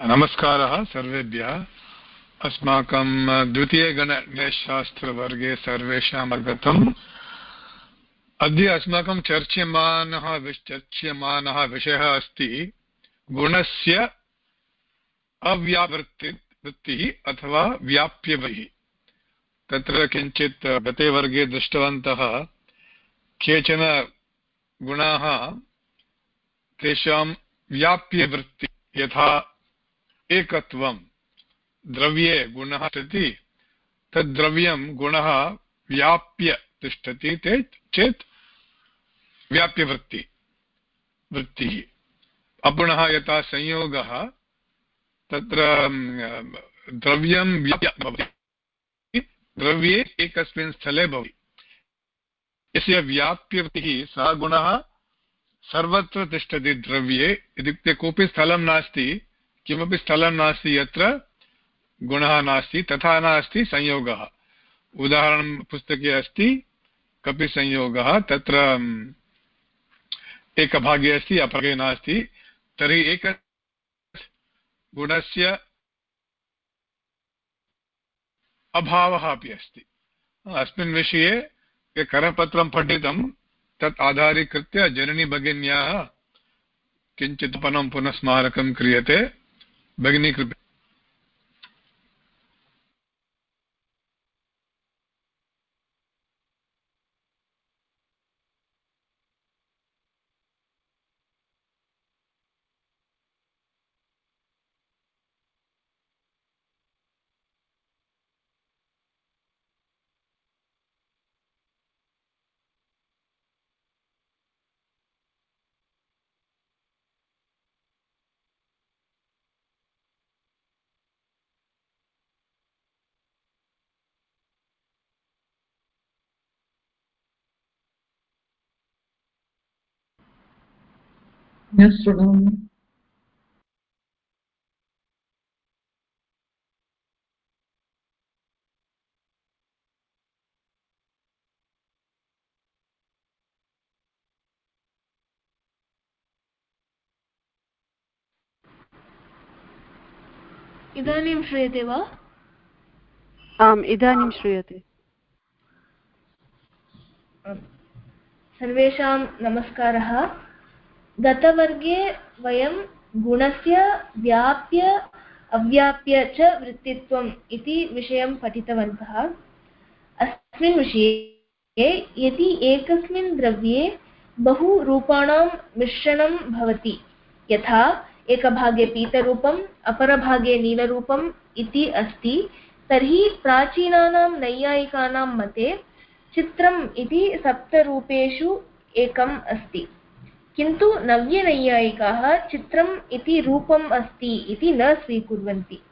नमस्कारः सर्वेभ्यः। अस्माकं द्वितीयगणशास्त्रवर्गे सर्वेषाम् आगतम् अद्य अस्माकं चर्च्यमानः चर्च्यमानः विषयः अस्ति गुणस्य अव्यावृत्ति, वृत्तिः अथवा व्याप्यवहिः तत्र किञ्चित् गते वर्गे दृष्टवन्तः, केचन गुणाः तेषां व्याप्यवृत्ति यथा एकत्वं द्रव्ये गुणः तिष्ठति तद्द्रव्यं गुणः व्याप्य तिष्ठति ते चेत् व्याप्यवृत्ति, वृत्तिः। अपुनः यथा संयोगः, तत्र द्रव्यं व्याप्य भवति, द्रव्ये एकस्मिन् स्थले भवति। यस्य व्याप्यवृत्तिः सः गुणः सर्वत्र तिष्ठति द्रव्ये, इत्युक्ते कोऽपि स्थलं नास्ति किमपि स्थलं नास्ति यत्र, गुणः नास्ति, तथा नास्ति संयोगः। उदाहरणं पुस्तके अस्ति, कपि संयोगः, तत्र एकभागे अस्ति अपभागे नास्ति। तर्हि एक गुणस्य अभावः अपि अस्ति। अस्मिन् विषये करपत्रं पठितं, तत् आधारीकृत्य जननी किञ्चित् पनं पुनः स्मारकं क्रियते। भगिनी कृपया न शृणोमि इदानीं श्रूयते वा? आम् इदानीं श्रूयते। सर्वेषां नमस्कारः। गतवर्गे वयं गुणस्य व्याप्य, अव्याप्य च वृत्तित्वम् इति विषयं पठितवन्तः। अस्मिन् विषये यदि एकस्मिन् द्रव्ये बहु रूपाणां मिश्रणं भवति, यथा एकभागे पीतरूपम्, अपरभागे नीलरूपम् इति अस्ति, तर्हि प्राचीनानां नैयायिकानां मते चित्रम् इति सप्तरूपेषु एकम् अस्ति। किन्तु नव्यनैयायिकाः चित्रम् इति रूपम् अस्ति इति न स्वीकुर्वन्ति।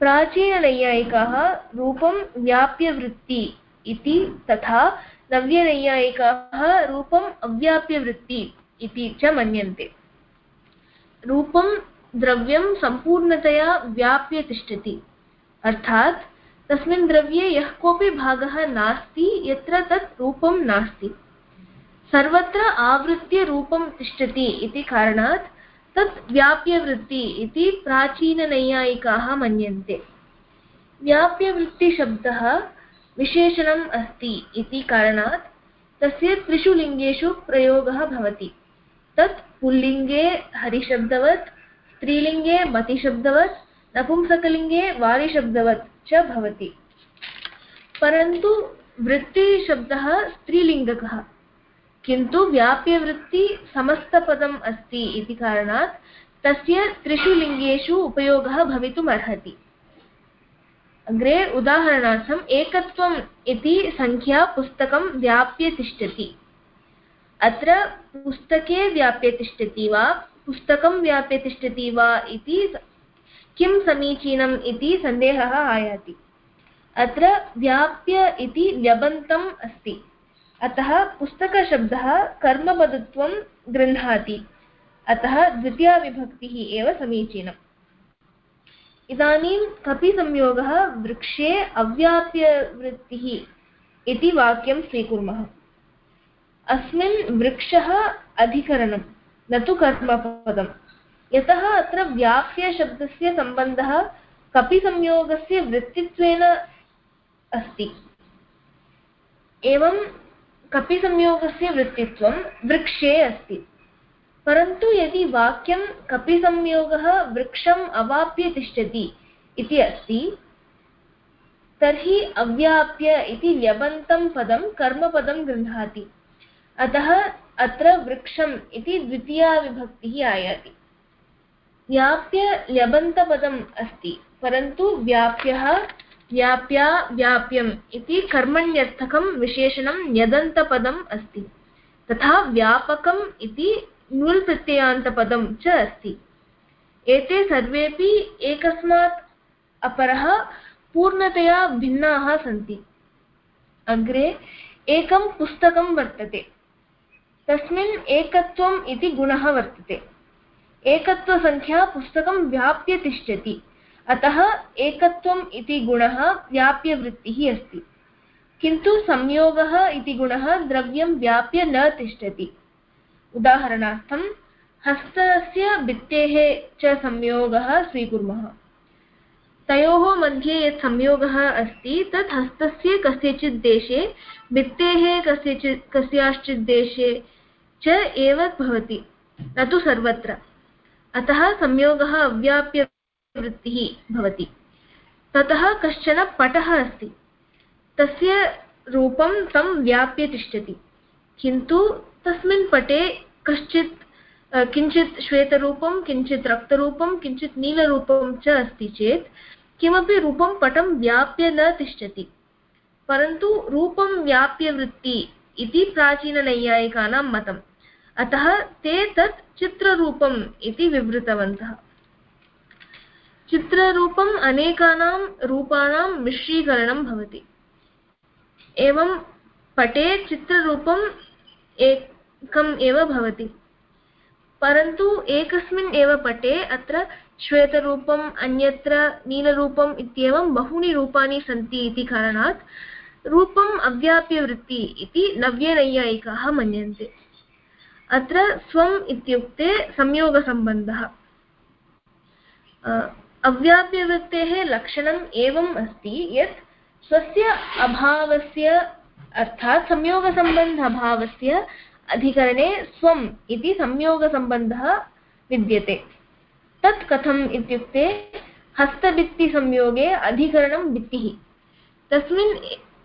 प्राचीननैयायिकाः रूपं व्याप्यवृत्ति इति तथा नव्यनैयायिकाः रूपम् अव्याप्यवृत्ति इति च मन्यन्ते। रूपं द्रव्यं सम्पूर्णतया व्याप्य तिष्ठति। अर्थात् तस्मिन् द्रव्ये यः कोऽपि भागः नास्ति, यत्र तत् रूपं नास्ति। सर्वत्र आवृत्य रूपं तिष्ठति इति कारणात् तत् व्याप्यवृत्ति इति प्राचीननैयायिकाः मन्यन्ते। व्याप्यवृत्तिशब्दः विशेषणम् अस्ति इति कारणात् तस्य त्रिषु लिङ्गेषु प्रयोगः भवति। तत् पुल्लिङ्गे हरिशब्दवत्, स्त्रीलिङ्गे मतिशब्दवत्, नपुंसकलिङ्गे वारिशब्दवत् च भवति। परन्तु वृत्तिशब्दः स्त्रीलिङ्गकः। किन्तु व्याप्यवृत्ति समस्तपदम् अस्ति इति कारणात् तस्य त्रिषु लिङ्गेषु उपयोगः भवितुम् अर्हति। अग्रे उदाहरणार्थम् एकत्वम् इति सङ्ख्या पुस्तकं व्याप्य तिष्ठति। अत्र पुस्तके व्याप्य तिष्ठति वा, पुस्तकं व्याप्य तिष्ठति वा इति किं समीचीनम् इति सन्देहः आयाति। अत्र व्याप्य इति ल्यबन्तम् अस्ति। अतः पुस्तकशब्दः कर्मपदत्वं गृह्णाति। अतः द्वितीयाविभक्तिः एव समीचीनम्। इदानीं कपिसंयोगः वृक्षे अव्याप्यवृत्तिः इति वाक्यं स्वीकुर्मः। अस्मिन् वृक्षः अधिकरणं, न तु कर्मपदम् यतः अत्र व्याप्यशब्दस्य सम्बन्धः कपिसंयोगस्य वृत्तित्वेन अस्ति। एवं कपिसंयोगस्य वृत्तित्वं वृक्षे अस्ति। परन्तु यदि वाक्यं कपिसंयोगः वृक्षम् अवाप्य तिष्ठति इति अस्ति, तर्हि अव्याप्य इति ल्यबन्तं पदं कर्मपदं गृह्णाति। अतः अत्र वृक्षम् इति द्वितीया विभक्तिः आयाति। व्याप्य ल्यबन्तपदम् अस्ति, परन्तु व्याप्यः व्याप्या व्याप्यम् इति कर्मण्यर्थकं विशेषणं न्यदन्तपदम् अस्ति। तथा व्यापकम् इति नुल् च अस्ति। एते सर्वेपि एकस्मात् अपरः पूर्णतया भिन्नाः सन्ति। अग्रे एकं पुस्तकं वर्तते। तस्मिन् एकत्वम् इति गुणः वर्तते। एकत्वसङ्ख्या पुस्तकं व्याप्य तिष्ठति अतः एकत्वम् इति गुणः व्याप्यवृत्तिः अस्ति। किन्तु संयोगः इति गुणः द्रव्यं व्याप्य न तिष्ठति। उदाहरणार्थं, हस्तस्य भित्तेः च संयोगः स्वीकुर्मः। तयोः मध्ये यत् संयोगः अस्ति, तत् हस्तस्य कस्यचित् देशे, भित्तेः कस्यचित्, कस्याश्चित् देशे च एव भवति, न तु सर्वत्र। अतः संयोगः अव्याप्य वृत्तिः भवति। ततः कश्चन पटः अस्ति। तस्य रूपं तं व्याप्य तिष्ठति। किन्तु तस्मिन् पटे कश्चित् किञ्चित् श्वेतरूपं, किञ्चित् रक्तरूपं, किञ्चित् नीलरूपं च अस्ति चेत् किमपि रूपं पटं व्याप्य न तिष्ठति। परन्तु रूपं व्याप्य वृत्ति इति प्राचीननैयायिकानां मतम्। अतः ते तत् चित्ररूपम् इति विवृतवन्तः। चित्ररूपम् अनेकानां रूपाणां मिश्रीकरणं भवति। एवं पटे चित्ररूपम् एकम् एव भवति। परन्तु एकस्मिन् एव पटे अत्र श्वेतरूपम्, अन्यत्र नीलरूपम् इत्येवं बहूनि रूपाणि सन्ति इति कारणात् रूपम् अव्याप्यवृत्ति इति नव्यनैयायिकाः मन्यन्ते। अत्र स्वम् इत्युक्ते संयोगसम्बन्धः। अव्याप्यवृत्तेः लक्षणम् एवम् अस्ति यत् स्वस्य अभावस्य अर्थात् संयोगसम्बन्ध अभावस्य अधिकरणे स्वम् इति संयोगसम्बन्धः विद्यते। तत् कथम् इत्युक्ते हस्तभित्तिसंयोगे अधिकरणं भित्तिः। तस्मिन्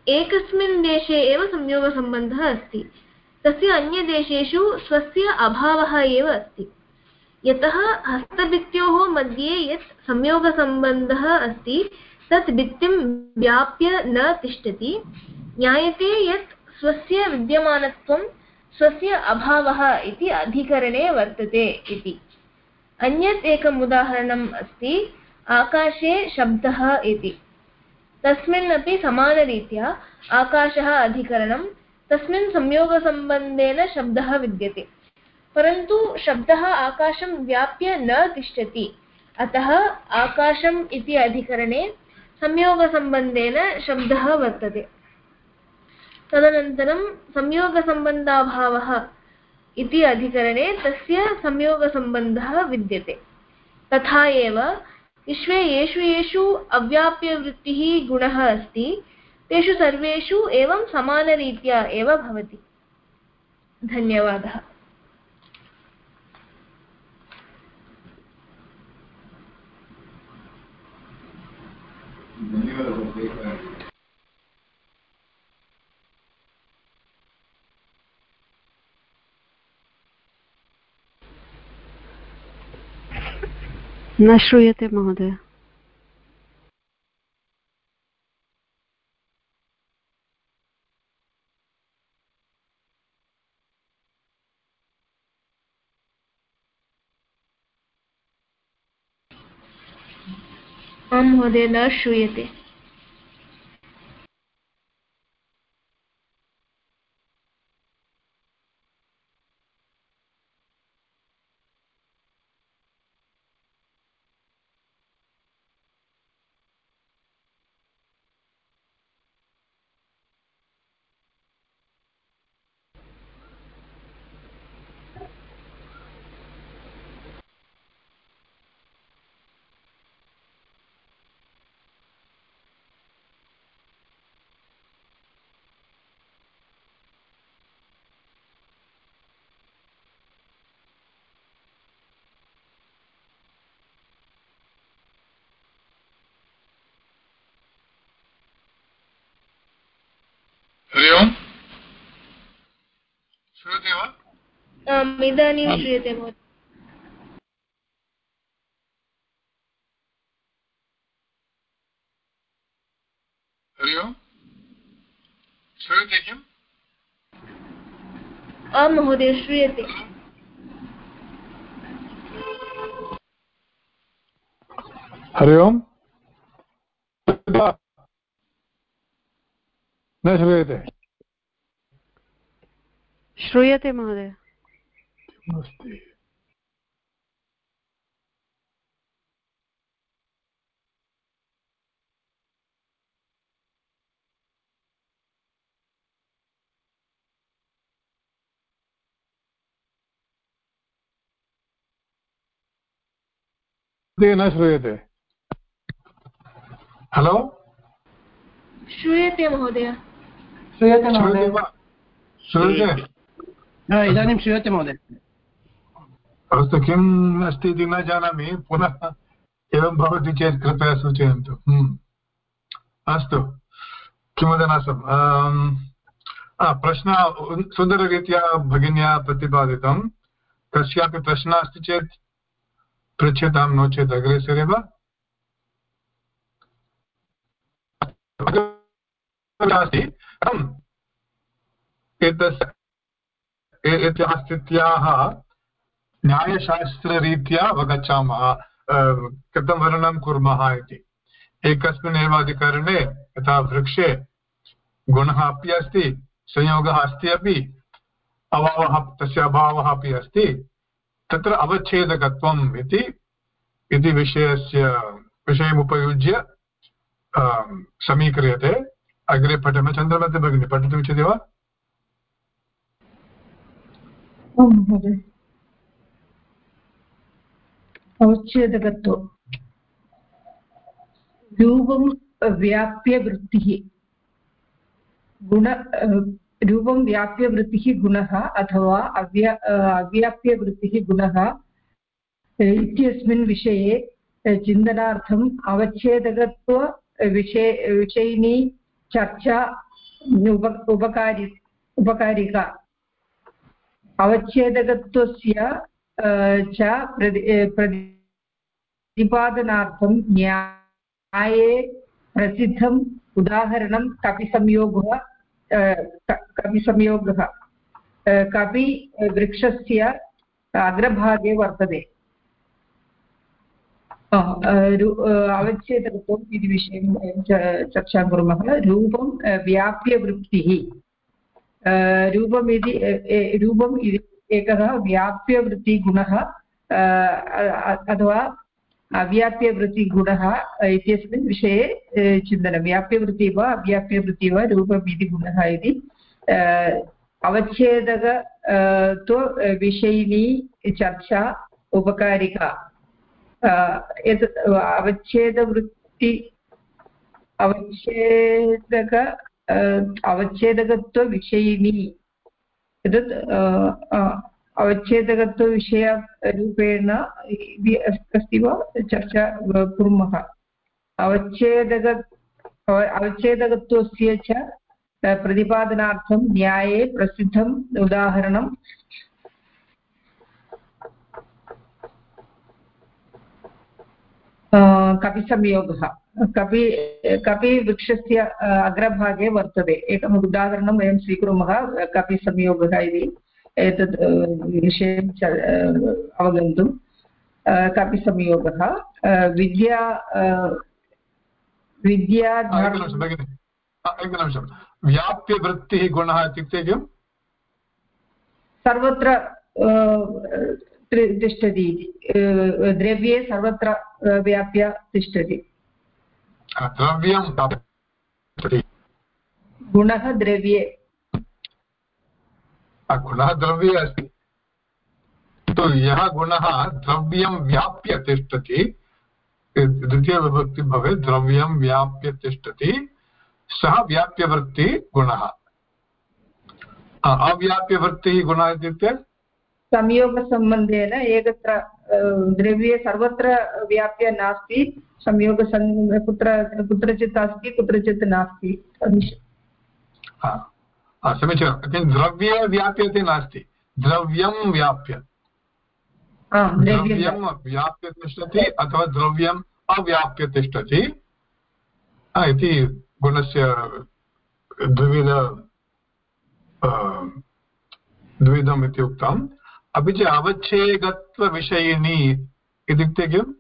एकस्मिन् देशे एव संयोगसम्बन्धः अस्ति। तस्य अन्यदेशेषु स्वस्य अभावः एव अस्ति। यतः हस्तभित्योः मध्ये यत् संयोगसम्बन्धः अस्ति, तत् भित्तिं व्याप्य न तिष्ठति। ज्ञायते यत् स्वस्य विद्यमानत्वं स्वस्य अभावः इति अधिकरणे वर्तते इति। अन्यत् एकम् उदाहरणम् अस्ति, आकाशे शब्दः इति। तस्मिन् समानरीत्या आकाशः अधिकरणं, तस्मिन् संयोगसम्बन्धेन शब्दः विद्यते। परन्तु शब्दः आकाशं व्याप्य न तिष्ठति। अतः आकाशम् इति अधिकरणे संयोगसम्बन्धेन शब्दः वर्तते। तदनन्तरं संयोगसम्बन्धाभावः इति अधिकरणे तस्य संयोगसम्बन्धः विद्यते। तथा एव विश्वे येषु येषु अव्याप्यवृत्तिः गुणः अस्ति, तेषु सर्वेषु एवं समानरीत्या एव भवति। धन्यवादः। न श्रूयते महोदय आं महोदय न श्रूयते आम् इदानीं श्रूयते महोदय। हरि ओम्। श्रूयते किम्? आं महोदय श्रूयते। हरि ओम्। न श्रूयते। श्रूयते महोदय। न श्रूयते। हलो श्रूयते महोदय। श्रूयते। श्रूयते महोदय वा श्रूयते हा, इदानीं श्रूयते महोदय अस्तु किम् अस्ति इति न जानामि पुनः एवं भवति चेत् कृपया सूचयन्तु। हम्म। अस्तु। किमुदनासम् प्रश्नः उन्- सुन्दररीत्या भगिन्या प्रतिपादितं। कस्यापि प्रश्नः अस्ति चेत् पृच्छतां नो चेत् अग्रे सरे वा एतस्य ए- एतस्याः स्थित्याः न्यायशास्त्ररीत्या अवगच्छामः कथं वर्णनं कुर्मः इति। एकस्मिन् एव अधिकरणे यथा वृक्षे गुणः अपि अस्ति, संयोगः अस्ति अपि, अभावः, तस्य अभावः अपि अस्ति, तत्र अवच्छेदकत्वम् इति इति विषयस्य, विषयमुपयुज्य समीक्रियते। अग्रे पठामः चन्द्रमते भगिनी पठितुमिच्छति वा? आं महोदय अवच्छेदकत्व रूपं व्याप्य गुण रूपं व्याप्य वृत्तिः गुणः अथवा अव्या अ, अव्याप्यवृत्तिः गुणः इत्यस्मिन् विषये चिन्तनार्थम् अवच्छेदकत्व विषय विषयिणी चर्चा उप उपकारि उपकारिका। अवच्छेदकत्वस्य च प्रति प्रतिपादनार्थं न्याये प्रसिद्धम् उदाहरणं कपिसंयोगः कपिसंयोगः. अ, कपिवृक्षस्य अग्रभागे वर्तते. अवच्छेदकत्वम् इति विषये वयं चर्चां कुर्मः. रूपं व्याप्यवृत्तिः. रूपम् इति रूपम् एकः व्याप्यवृत्तिगुणः अथवा अव्याप्यवृत्तिगुणः इत्यस्मिन् विषये चिन्तनं व्याप्यवृत्तिः वा अव्याप्यवृत्तिः वा रूपम् इति गुणः इति अवच्छेदक तु विषयिणी चर्चा उपकारिका एतत् अवच्छेदवृत्ति अवच्छेदक अवच्छेदकत्वविषयिणी. एतत् अ, अ, अवच्छेदकत्वविषयरूपेण इति अस्ति वा? चर्चा अ, कुर्मः. अवच्छेदक अव- अवच्छेदकत्वस्य च अ, प्रतिपादनार्थं न्याये प्रसिद्धम् उदाहरणं कपिसंयोगः. कपि कपिवृक्षस्य अग्रभागे वर्तते। एकम् उदाहरणं वयं स्वीकुर्मः कपिसंयोगः इति। एतत् अ, विषयं अवगन्तुं। कपिसंयोगः विद्या विद्या एकनिमिषं व्याप्यवृत्तिः गुणः इत्युक्ते किम्? सर्वत्र तिष्ठति द्रव्ये सर्वत्र व्याप्य तिष्ठति। द्रव्यं। गुणः द्रव्ये। गुणः द्रव्ये अस्ति। किन्तु यः गुणः द्रव्यं व्याप्य तिष्ठति द्वितीयविभक्ति भवेत् द्रव्यं व्याप्य तिष्ठति सः व्याप्यवृत्तिः गुणः। अव्याप्यवृत्तिः गुणः इत्युक्ते? संयोगसम्बन्धेन एकत्र द्रव्ये सर्वत्र व्याप्य नास्ति संयोगसं कुत्र कुत्रचित् अस्ति कुत्रचित् नास्ति। समीचीनं। द्रव्ये व्याप्यते नास्ति। द्रव्यं व्याप्य। द्रव्यं व्याप्य। तिष्ठति अथवा द्रव्यम् अव्याप्य तिष्ठति। इति गुणस्य द्विविध द्विविधम् इति उक्तम् अपि च अवच्छेदत्वविषयिणी इत्युक्ते किम्?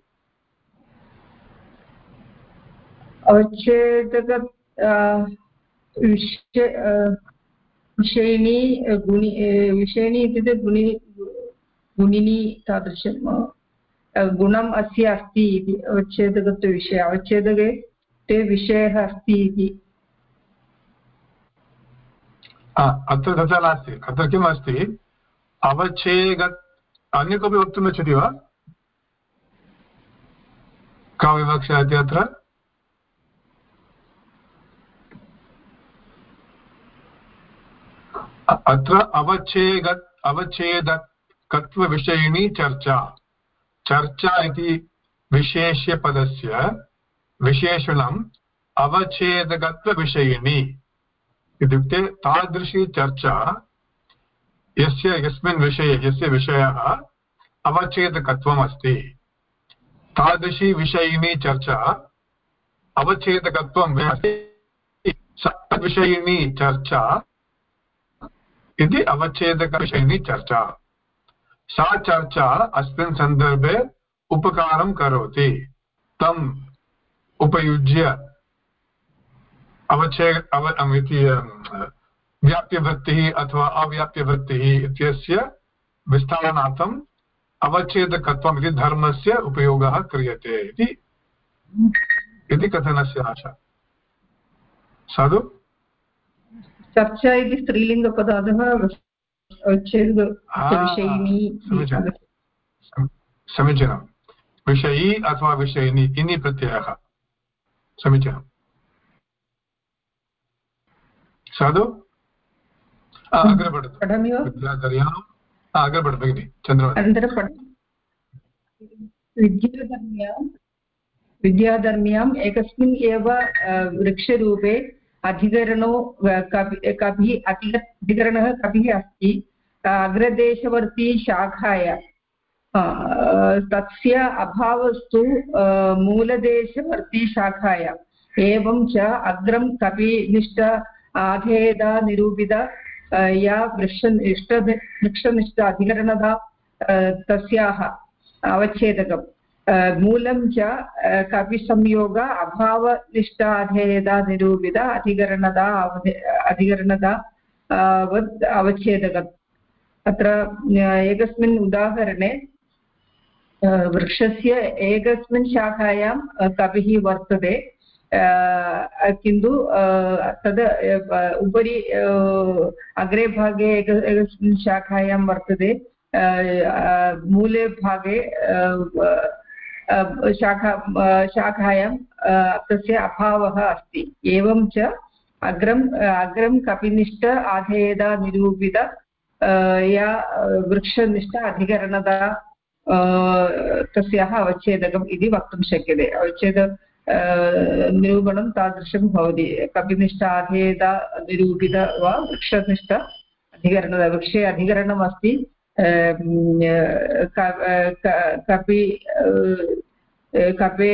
अवच्छेदक विषयिणी गुणि विषयिणी इत्युक्ते गुणि गुणिनी तादृशं गुणम् अस्य अस्ति इति अवच्छेदकत्वविषये अवच्छेदके ते विषयः अस्ति इति। अत्र तथा नास्ति। अत्र किम् अस्ति अवच्छेद अन्य कोऽपि वक्तुम् इच्छति वा का विवक्षा इति अत्र अत्र अवच्छेद अवच्छेदकत्वविषयिणी चर्चा चर्चा इति विशेष्यपदस्य विशेषणम् अवच्छेदकत्वविषयिणी इत्युक्ते तादृशी चर्चा यस्य यस्मिन् विषये, यस्य विषयः अवच्छेदकत्वम् अस्ति। तादृशी विषयिणी चर्चा अवच्छेदकत्वं तद्विषयिणी चर्चा इति अवच्छेदकविषयिणी चर्चा। सा चर्चा अस्मिन् सन्दर्भे उपकारं करोति। तम् उपयुज्य अवच्छे अव व्याप्यवृत्तिः अथवा अव्याप्यवृत्तिः इत्यस्य विस्तारणार्थम् अवच्छेदकत्वम् इति धर्मस्य उपयोगः क्रियते इति। इति कथनस्य आशा। साधु? चर्चा इति स्त्रीलिङ्गपदातः समीचीनं। विषयी अथवा विषयिनी इनि प्रत्ययः। समीचीनम् साधु? अग्रे पठतु पठामि वा विद्याधर्याम् अग्रे पठ भगिनि अनन्तरं विद्याधर्म्यां विद्याधर्म्याम् एकस्मिन् एव वृक्षरूपे अधिकरणो कपिः अधिकरणः कपिः अस्ति अग्रदेशवर्ती शाखाय तस्य अभावस्तु मूलदेशवर्ती शाखाय एवं च अग्रं कपिनिष्ठ आधेयदा निरूपित या वृक्ष इष्ट वृक्षनिष्ठ अधिकरणता तस्याः अवच्छेदकं मूलं च कविसंयोग, अभावनिष्ठाधेयता, निरूपित, अधिकरणता अधिकरणता वद् अवच्छेदकम्। अत्र एकस्मिन् उदाहरणे वृक्षस्य एकस्मिन् शाखायां कविः वर्तते। किन्तु तद् उपरि अग्रे भागे एक एकस्मिन् शाखायां वर्तते मूले भागे शाखा शाखायां तस्य अभावः अस्ति एवं च अग्रम् अग्रं कपिनिष्ठ आधेयदा निरूपित या वृक्षनिष्ठ अधिकरणता तस्याः अवच्छेदकम् इति वक्तुं शक्यते अवच्छेद निरूपणं तादृशं भवति। कपिनिष्ठ निरूपित वा वृक्षनिष्ठ अधिकरणं वृक्षे अधिकरणम् अस्ति कपि कपे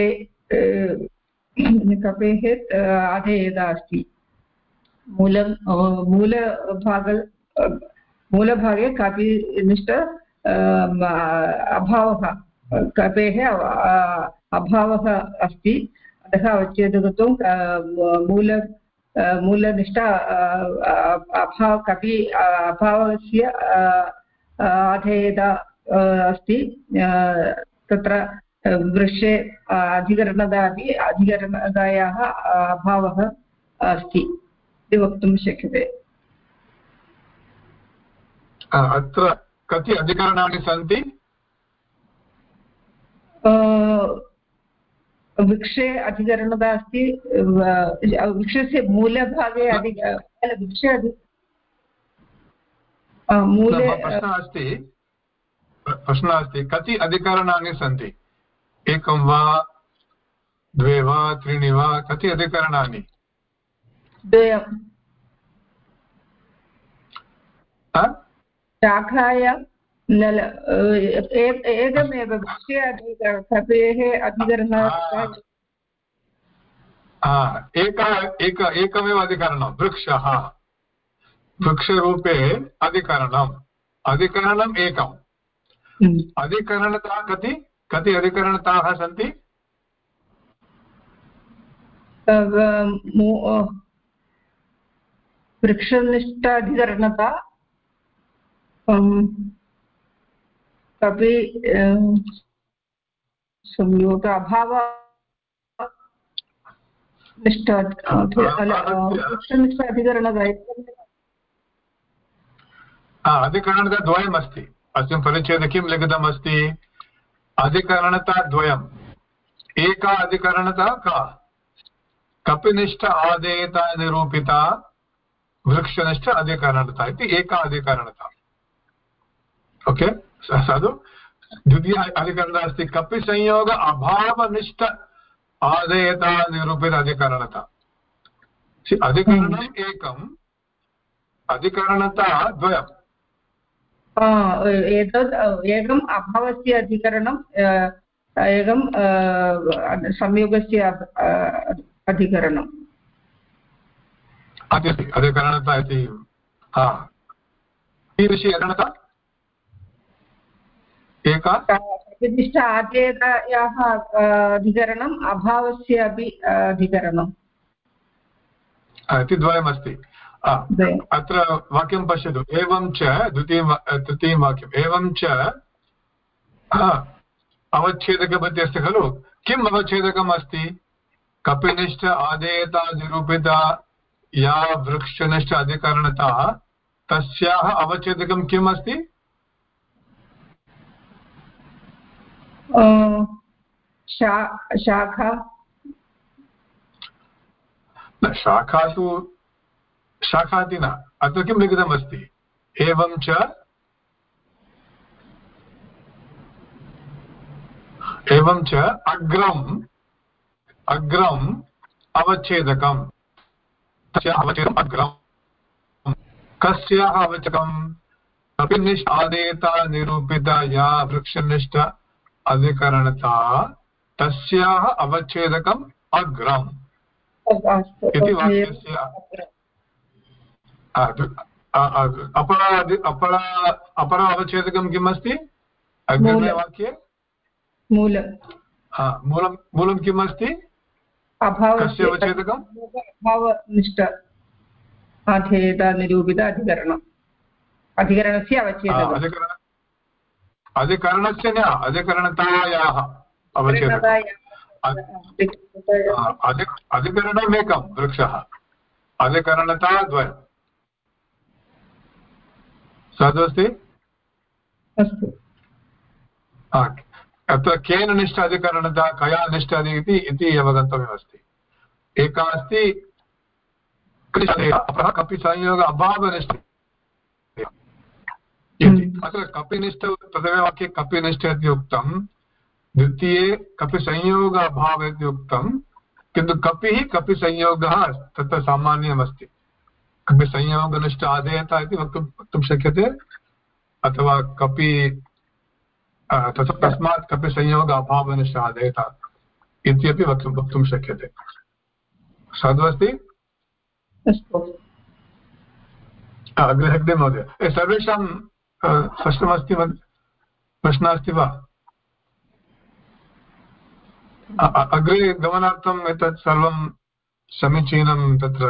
कपेः आधेयता अस्ति। मूलं मूलभाग मूलभागे कपिनिष्ठ अभावः। कपेः अभावः अस्ति। अतः अवच्छेदकत्वं मूल मूलनिष्ठा अभाव कपि अभावस्य आधेयता अस्ति। तत्र वृक्षे अधिकरणता अपि अधिकरणतायाः अभावः अस्ति। इति वक्तुं शक्यते। अत्र कति अधिकरणानि सन्ति? वृक्षे अधिकरणता अस्ति वृक्षस्य मूलभागे अधिक वृक्षे अधि मूले प्रश्नः अस्ति। प्रश्नः अस्ति। कति अधिकरणानि सन्ति? एकं वा द्वे वा त्रीणि वा कति अधिकरणानि? द्वयं शाखाय नल एकमेव वृक्षे अधिकरणः अधिकरणः एक एक एकमेव अधिकरणं वृक्षः। वृक्षरूपे अधिकरणम्। अधिकरणम् एकम्। हम्म। कति कति अधिकरणताः सन्ति? वृक्षनिष्ठाधिकरणता कपि संयोग अभाव निष्ठ वृक्षनिष्ठ अधिकरणता अधिकरणता अस्मिन् परिच्छेदे किं लिखितमस्ति अधिकरणता द्वयम्। एका अधिकरणता का? कपिनिष्ठ आदेयता निरूपिता वृक्षनिष्ठ अधिकरणता इति एका अधिकरणता। ओके? साधु द्वितीय अधिकरणता अस्ति कपिसंयोग अभावनिष्ठ आदेयता निरूपित अधिकरणता। अधिकरणम् एकम् अधिकरणता द्वयम्। एतद् एकम् अभावस्य अधिकरणम् एकं संयोगस्य अधिकरणम्। अधिकरणता इति कीदृशी अधिकरणता? एका प्रतिष्ठ आदेयाः अधिकरणम् अभावस्य अपि अधिकरणम् इति द्वयमस्ति। अत्र वाक्यं पश्यतु। एवं च द्वितीयं तृतीयं वाक्यम्। एवं च अवच्छेदकपति अस्ति खलु। किम् अवच्छेदकम् अस्ति? कपिनिष्ठ आदेयता निरूपिता या वृक्षनिष्ठ अधिकरणता तस्याः अवच्छेदकं किम् अस्ति? शाखा। शाखा तु शाखाति न, अत्र किं लिखितमस्ति? एवं च एवं च अग्रम् अग्रम् अवच्छेदकम्। अवच्छेदम् अग्रम् कस्याः अवच्छेदकम्? कपिनिष्ठ आदेयता निरूपिता या वृक्षनिष्ठ अधिकरणता तस्याः अवच्छेदकम् अग्रम् इति वाक्यस्य अपरा अपरा अपरा अवच्छेदकं किम् अस्ति अग्रिमे वाक्ये मूलं मूलं मूलं किम् अस्ति कस्य अवच्छेदकम् अभावनिष्ठ अधिकरणम् अधिकरणस्य अवच्छेदकम् अधिकरणस्य न अधिकरणतायाः। अवच्छेदकम् अधिकरणमेकं वृक्षः। अधिकरणता द्वयम् तदस्ति अस्तु। अत्र केन निष्ठ अधिकरणता कया निष्ठ इति इति अवगन्तव्यमस्ति। एका अस्ति अपरः कपि संयोग अभावनिष्ठ हम्म। अत्र कपिनिष्ठ प्रथमे वाक्ये कपिनिष्ठ इति उक्तं द्वितीये कपिसंयोग अभाव इति उक्तं किन्तु कपिः कपिसंयोगः तत्र सामान्यमस्ति। अपि संयोगनिष्ठ आदेयता इति वक्तुं वक्तुं शक्यते अथवा कपि तस्मात् कपि संयोग अभावनिष्ठ आदेयता इत्यपि वक्तुं वक्तुं शक्यते। साधु अस्ति। अग्रे हेग्डे महोदय। सर्वेषां स्पष्टमस्ति प्रश्नः अस्ति वा? अग्रे गमनार्थम् एतत् सर्वं समीचीनं तत्र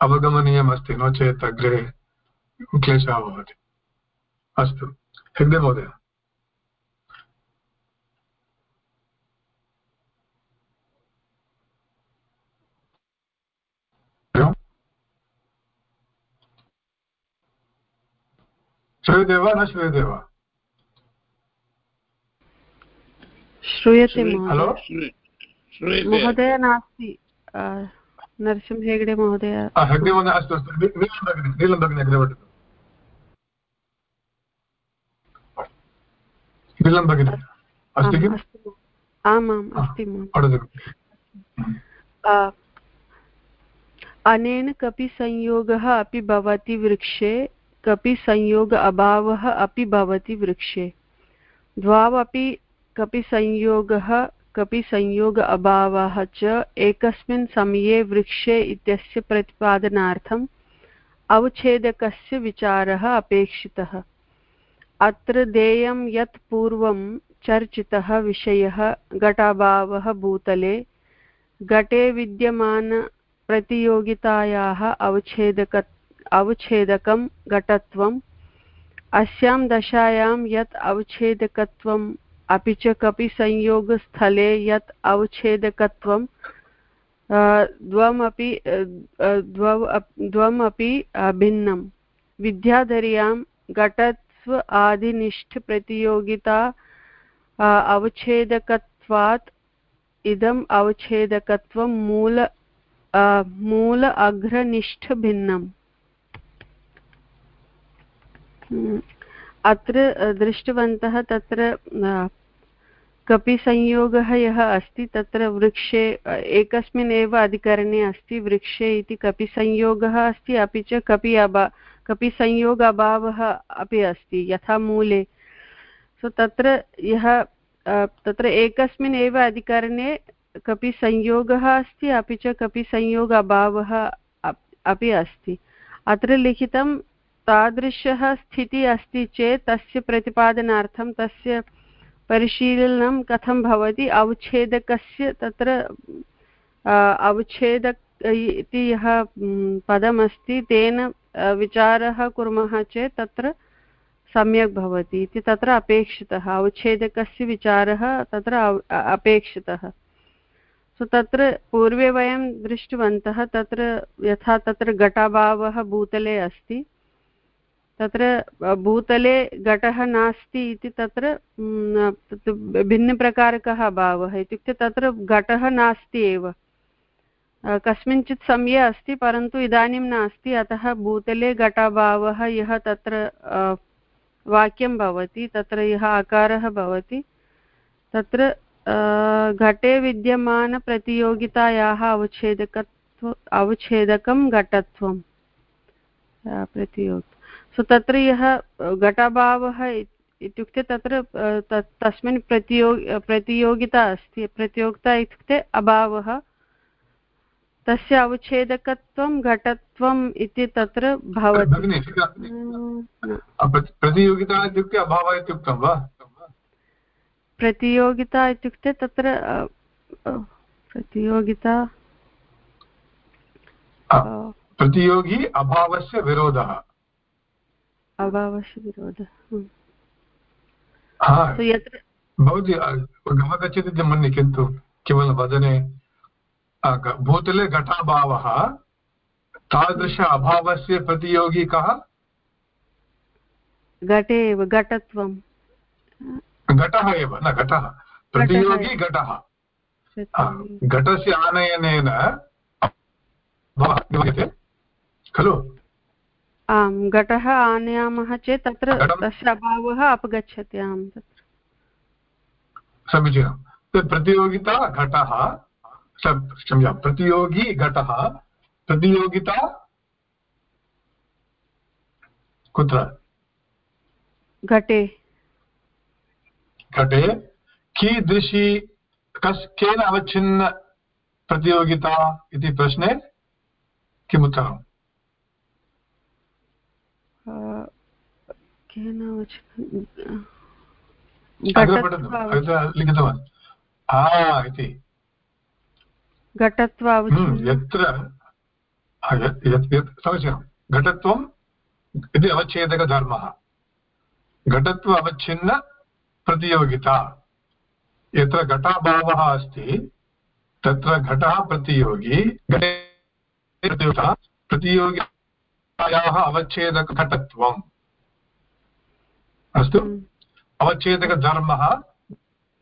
अवगमनीयमस्ति नो चेत् अग्रे क्लेशः भवति। अस्तु, हेग्डे महोदय। श्रूयते वा न श्रूयते वा श्रूयते हलो? महोदय नास्ति नरसिंह हेगडे महोदय। हेगडे महोदय अस्तु अस्तु नीलं भगिनि अग्रे पठतु। नीलं भगिनि अस्ति किम्? आमाम् अस्ति अनेन कपि संयोगः अपि भवति वृक्षे कपि संयोग अभावः अपि भवति वृक्षे। द्वावपि कपि संयोगः, कपि संयोग अभावः च एकस्मिन् समये वृक्षे इत्यस्य प्रतिपादनार्थम् अवच्छेदकस्य विचारः अपेक्षितः। अत्र देयं यत् पूर्वं चर्चितः विषयः घटाभावः भूतले, घटे विद्यमानप्रतियोगितायाः अवच्छेदक अवच्छेदकं घटत्वम्। अस्यां दशायां यत् अवच्छेदकत्वम्, अपि च कपि संयोगस्थले यत् अवच्छेदकत्वं द्वमपि द्वमपि भिन्नं विद्याधर्यां घटत्व आदिनिष्ठप्रतियोगिता अवच्छेदकत्वात् इदम् अवच्छेदकत्वं मूल मूल अग्रनिष्ठभिन्नम् अत्र दृष्टवन्तः तत्र कपिसंयोगः यः अस्ति तत्र वृक्षे एकस्मिन् एव अधिकरणे अस्ति वृक्षे इति कपिसंयोगः अस्ति, अपि च कपि अभा कपिसंयोग अभावः अपि अस्ति, यथा मूले। सो तत्र यः तत्र एकस्मिन् एव अधिकरणे कपिसंयोगः अस्ति, अपि च कपिसंयोग अभावः अपि अस्ति। अत्र लिखितं तादृशः स्थितिः अस्ति चेत् तस्य प्रतिपादनार्थं तस्य परिशीलनं कथं भवति? अवच्छेदकस्य तत्र अवच्छेदक इति यः पदमस्ति, तेन विचारः कुर्मः चेत् तत्र सम्यक् भवति इति तत्र अपेक्षितः। अवच्छेदकस्य विचारः तत्र अपेक्षितः। सो, तत्र पूर्वे वयं दृष्टवन्तः, तत्र यथा तत्र घटाभावः भूतले अस्ति। तत्र भूतले घटः नास्ति इति तत्र भिन्नप्रकारकः अभावः इत्युक्ते तत्र घटः नास्ति एव। कस्मिंश्चित् समये अस्ति, परन्तु इदानीं नास्ति, अतः भूतले घटाभावः यः तत्र वाक्यं भवति, तत्र यः आकारः भवति, तत्र घटे विद्यमानप्रतियोगितायाः अवच्छेदकत्व, अवच्छेदकं घटत्वं प्रतियोगि सो तत्र यः घटाभावः इत्युक्ते तत्र तस्मिन् प्रतियोग प्रतियोगिता अस्ति प्रतियोगिता इत्युक्ते अभावः। तस्य अवच्छेदकत्वं घटत्वम् इति तत्र भवति। प्रतियोगिता इत्युक्ते अभावः इत्युक्तं वा? प्रतियोगिता इत्युक्ते तत्र प्रतियोगिता प्रतियोगी अभावस्य विरोधः। अभावस्य विरोधः यत्र भवती गमगच्छति इति मन्ये किन्तु केवलं वदने भूतले घटाभावः तादृश अभावस्य प्रतियोगी कः? घटे एव घटत्वं। घटः एव न घटः। प्रतियोगी घटः घटस्य आनयनेन खलु? आम् घटः आनयामः चेत् तत्र तस्य अभावः अपगच्छति आम् तत्र। समीचीनं। प्रतियोगिता घटः क्षम्या प्रतियोगी घटः प्रतियोगिता कुत्र? घटे। घटे। कीदृशी कस् केन अवच्छिन्न प्रतियोगिता इति प्रश्ने किमुत्तरम्? केन लिखितवान्। हा इति। घटत्व यत्र समीचीनं। घटत्वम् इति अवच्छेदकधर्मः। घटत्व अवच्छिन्न प्रतियोगिता। यत्र घटाभावः अस्ति तत्र घटः प्रतियोगी। घटे प्रतियोगिता प्रतियोगी याः अवच्छेदकघटत्वम्। अस्तु। हम्म। अवच्छेदकधर्मः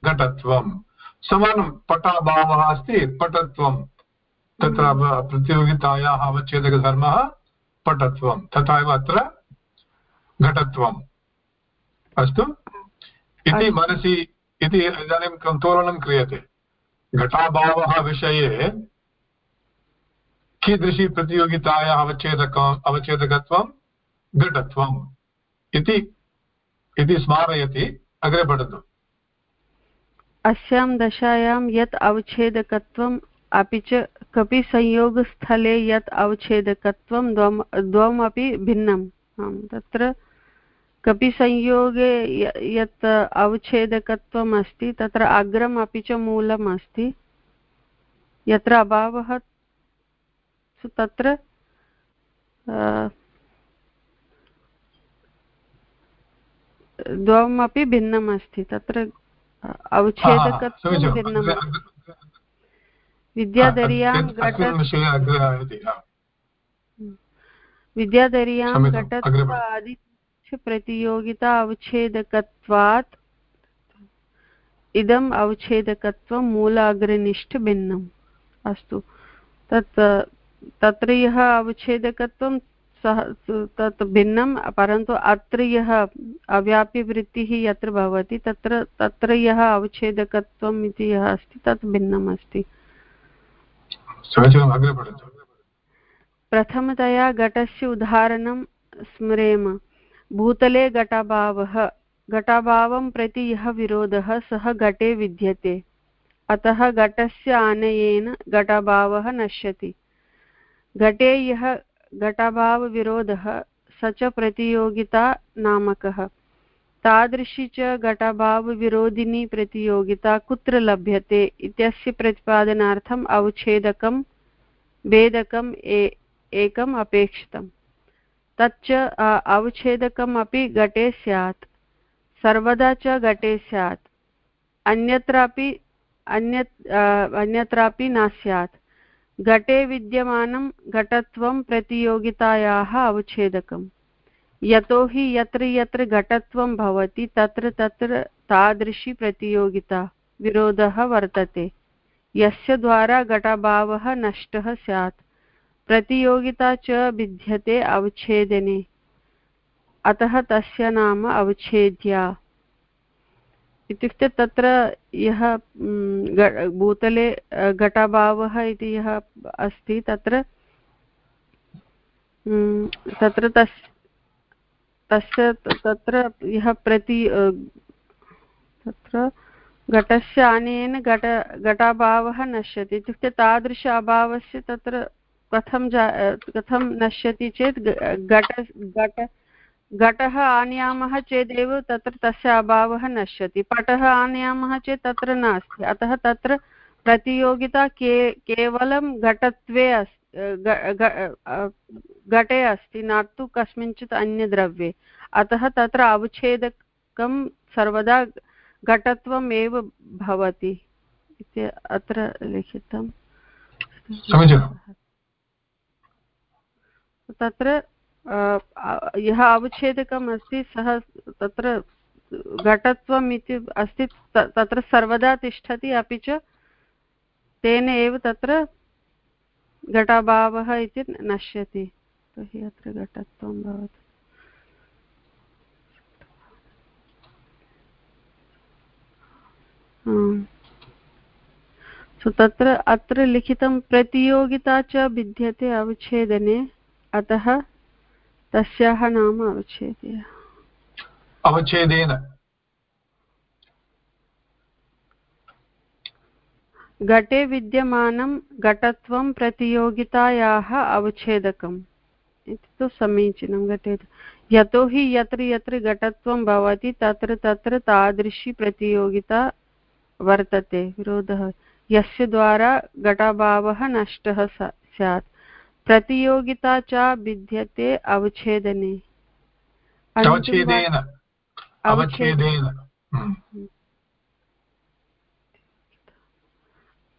घटत्वं समानं पटाभावः अस्ति पटत्वं तत्र हम्म। प्रतियोगितायाः अवच्छेदकधर्मः पटत्वं तथा एव अत्र घटत्वम्। अस्तु। इति मनसि इति इदानीं तोलनं क्रियते। घटाभावः विषये कीदृशी प्रतियोगितायाः अवच्छेदकम् अवच्छेदकत्वं? घटत्वम्। इति इति स्मारयति अग्रे पठतु अस्यां दशायां यत् अवच्छेदकत्वम् अपि च कपि संयोगस्थले यत् अवच्छेदकत्वं द्वम्, द्वमपि भिन्नम्। आम्, तत्र कपि यत् अवच्छेदकत्वम् अस्ति, तत्र अग्रम् अपि च मूलम् अस्ति। यत्र अभावः तत्र द्वमपि भिन्नम् अस्ति तत्र अवच्छेदकत्वं भिन्नम्। विद्याधर्यां विद्याधर्यां घटत्वादि प्रतियोगिता अवच्छेदकत्वात् इदम् अवच्छेदकत्वं मूल अग्रनिष्ठभिन्नम् अस्तु। तत् तत्र यः अवच्छेदकत्वं सः तत् भिन्नं परन्तु अत्र यः अव्याप्यवृत्तिः यत्र भवति तत्र तत्र यः अवच्छेदकत्वम् इति यः अस्ति तत् भिन्नम् अस्ति। प्रथमतया घटस्य उदाहरणं स्मरेम। भूतले घटाभावः। घटाभावं प्रति यः विरोधः सः घटे विद्यते। अतः घटस्य आनयेन घटाभावः नश्यति। घटे यः घटाभावविरोधः स च प्रतियोगिता नामकः। तादृशी च घटाभावविरोधिनी प्रतियोगिता कुत्र लभ्यते इत्यस्य प्रतिपादनार्थम् अवच्छेदकं भेदकम् एकम् अपेक्षितम्। तच्च अवच्छेदकम् अपि घटे स्यात्। सर्वदा च घटे स्यात्। अन्यत्रापि, अन्यत् अन्यत्रापि न स्यात्। घटे विद्यमानं घटत्वं प्रतियोगितायाः अवच्छेदकम्। यतोहि यत्र यत्र घटत्वं भवति, तत्र तत्र तादृशी प्रतियोगिता विरोधः वर्तते। यस्य द्वारा घटाभावः नष्टः स्यात्। प्रतियोगिता च भिद्यते अवच्छेदने। अतः तस्य नाम अवच्छेद्या। इत्युक्ते तत्र यः भूतले घटाभावः इति यः अस्ति, तत्र तत्र तस्, तस्य तत्र यः प्रति तत्र घटस्य आनयेन घट, घटाभावः नश्यति। इत्युक्ते तादृश अभावस्य तत्र कथं जा, कथं नश्यति चेत् घट घट घटः आनयामः चेदेव तत्र तस्य अभावः नश्यति। पटः आनयामः चेत् तत्र नास्ति। अतः तत्र प्रतियोगिता के केवलं घटत्वे घटे अस्ति न तु कस्मिंश्चित् अन्यद्रव्ये। अतः तत्र अवच्छेदकं सर्वदा घटत्वम् एव भवति इति अत्र लिखितम् तत्र यः अवच्छेदकम् अस्ति, सः तत्र घटत्वम् इति अस्ति तत्र सर्वदा तिष्ठति, अपि च तेन एव तत्र घटाभावः इति नश्यति। तर्हि अत्र घटत्वं भवति। सो तत्र, अत्र लिखितं प्रतियोगिता च भिद्यते अवच्छेदने, अतः तस्याः नाम अवच्छेदः। अवच्छेदेन। घटे विद्यमानं घटत्वं प्रतियोगितायाः अवच्छेदकम्। इति तु समीचीनं घटे यतोहि यत्र यत्र घटत्वं भवति तत्र तत्र तादृशी प्रतियोगिता वर्तते विरोधः। यस्य द्वारा घटाभावः नष्टः स्यात्। प्रतियोगिता च भिद्यते अवच्छेदने। हम्म।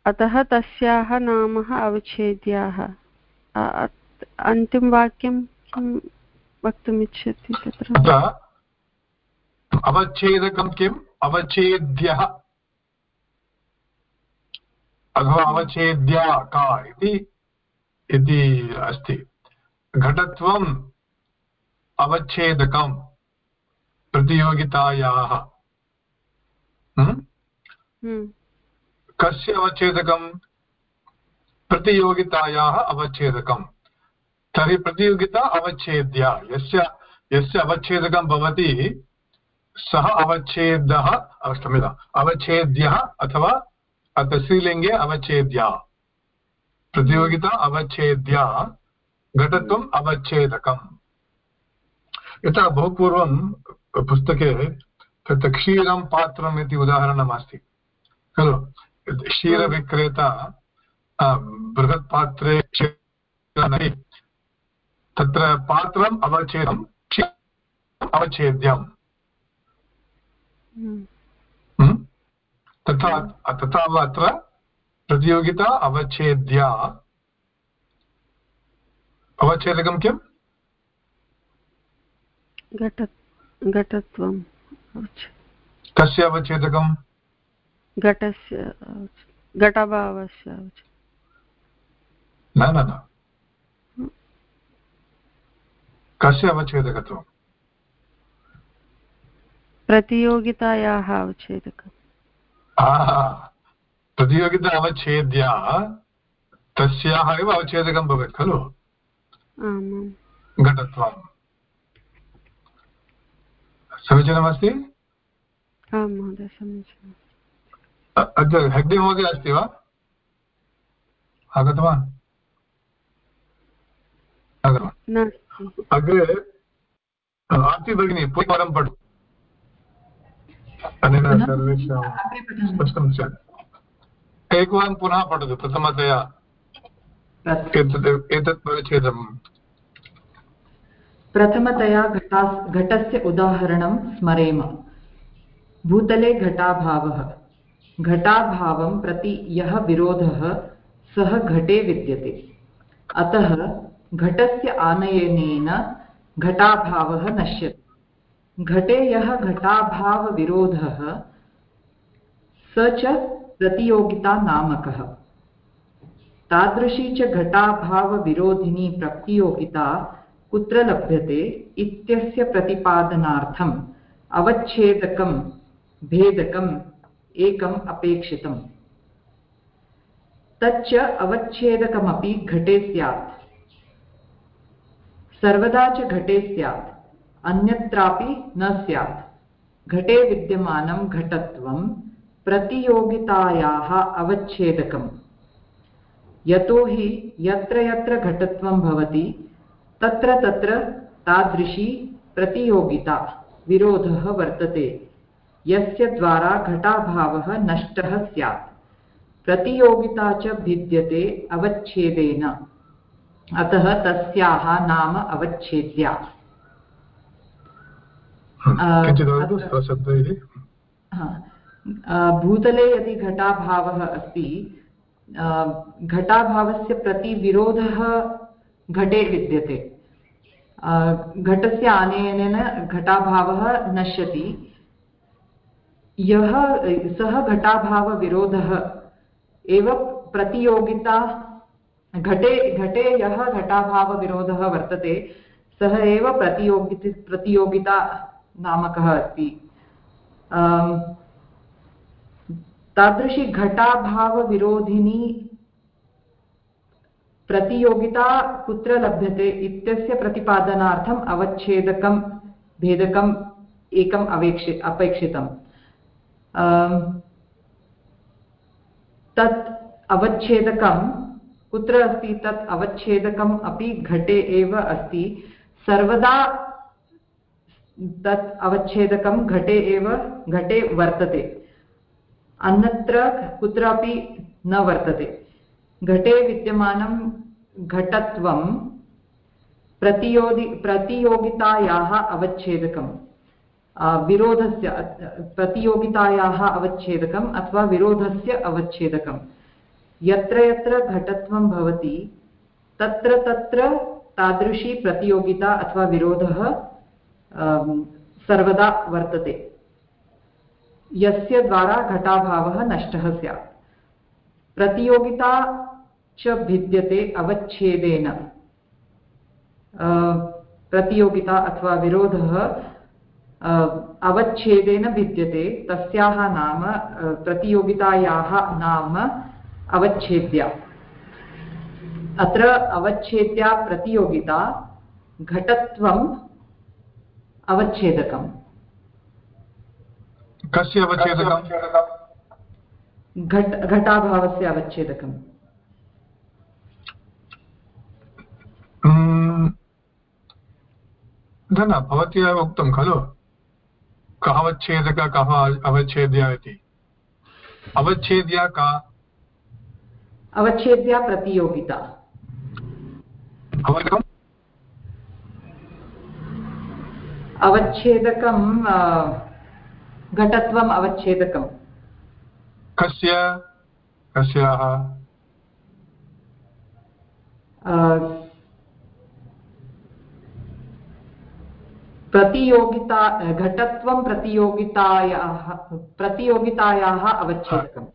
अतः तस्याः नाम अवच्छेद्याः। अन्तिमवाक्यं किं वक्तुमिच्छति तत्र? अवच्छेदकं किम्? अवच्छेद्यः। अथवा अवच्छेद्या का इति इति अस्ति। घटत्वम् अवच्छेदकं प्रतियोगितायाः। हम्म? हम्म। कस्य अवच्छेदकं प्रतियोगितायाः अवच्छेदकं तर्हि प्रतियोगिता अवच्छेद्या। यस्य यस्य अवच्छेदकं भवति सः अवच्छेदः क्षम्यता अवच्छेद्यः अथवा अत्र स्त्रीलिङ्गे अवच्छेद्या। प्रतियोगिता अवच्छेद्या घटत्वम् अवच्छेदकम् यथा बहुपूर्वं पुस्तके तत्र क्षीरं पात्रम् इति उदाहरणमस्ति खलु क्षीरविक्रेता बृहत् पात्रे तत्र पात्रम् अवच्छेदम् अवच्छेद्यम् हम्म। हम्म? तथा तथा अत्र प्रतियोगिता अवच्छेद्या। अवच्छेदकं किम्? घटत्वं कस्य अवच्छेदकं घटस्य घटभावस्य न न न। कस्य अवच्छेदकत्वं प्रतियोगितायाः अवच्छेदकम्। प्रतियोगिता अवच्छेद्या तस्याः एव अवच्छेदकं भवेत् खलु? घटत्वं। समीचीनमस्ति? अद्य हेग्डे महोदय अस्ति वा? आगतवान्? अग्रे आर्ति भगिनी पुनः पठतु। अनेन सर्वेषां स्पष्टं स्यात्। एकवारं पुनः पठतु प्रथमतया एतत् परिच्छेदम् प्रथमतया घटा घटस्य उदाहरणं स्मरेम भूतले घटाभावः घटाभावं प्रति यः विरोधः सः घटे विद्यते अतः घटस्य आनयनेन घटाभावः नश्यते घटे यः घटाभावविरोधः स च प्रतियोगितानामकः तादृशी च घटाभावविरोधिनी प्रतियोगिता कुत्र लभ्यते इत्यस्य प्रतिपादनार्थम्, अवच्छेदकं, भेदकं, एकम् अपेक्षितम्। तच्च अवच्छेदकमपि घटे स्यात्। सर्वदा च घटे स्यात्। अन्यत्रापि न स्यात्। घटे विद्यमानं घटत्वं प्रतियोगितायाः अवच्छेदकम्। यतो हि यत्र यत्र घटत्वं भवति तत्र तत्र तादृशी प्रतियोगिता विरोधः वर्तते। यस्य द्वारा घटाभावः नष्टः स्यात्। प्रतियोगिता च भिद्यते अवच्छेदेन। अतः तस्याः नाम अवच्छेद्या। भूतले यदि घटाभावः अस्ति घटाभावस्य प्रतिविरोधः घटे विद्यते। घटस्य आनयनेन घटाभावः नश्यति। यः, सः घटाभावविरोधः एव प्रतियोगिता घटे घटे यः घटाभावविरोधः वर्तते, सः एव प्रतियोगि प्रतियोगिता नामकः अस्ति। तादृशी घटाभावविरोधिनी प्रतियोगिता कुत्र लभ्यते इत्यस्य प्रतिपादनार्थम् अवच्छेदकं भेदकम् एकम् अवेक्षि, अपेक्षितम्। तत् अवच्छेदकं कुत्र अस्ति? तत् अवच्छेदकम् अपि घटे एव अस्ति। सर्वदा तत् अवच्छेदकं घटे एव, घटे वर्तते। अन्यत्र कुत्रापि न वर्तते। घटे विद्यमानं घटत्वं प्रतियोगि प्रतियोगितायाः अवच्छेदकम्। विरोधस्य प्रतियोगितायाः अवच्छेदकम् अथवा विरोधस्य अवच्छेदकं यत्र यत्र घटत्वं भवति, तत्र तत्र तादृशी प्रतियोगिता अथवा विरोधः सर्वदा वर्तते। यस्य द्वारा घटाभावः नष्टः स्यात्। प्रतियोगिता च भिद्यते अवच्छेदेन। प्रतियोगिता अथवा विरोधः अवच्छेदेन भिद्यते, तस्याः नाम प्रतियोगितायाः नाम अवच्छेद्या। अत्र अवच्छेद्या प्रतियोगिता घटत्वं अवच्छेदकम्। कस्य अवच्छेदकं घट घटाभावस्य अवच्छेदकम्। न न भवती एव उक्तं खलु। कः अवच्छेदक कः अवच्छेद्य इति। अवच्छेद्या का? अवच्छेद्या प्रतियोगिता। अवगतम् अवच्छेदकं घटत्वम् अवच्छेदकं कस्य? कस्याः? प्रतियोगिता घटत्वं प्रतियोगितायाः प्रतियोगितायाः अवच्छेदकम्।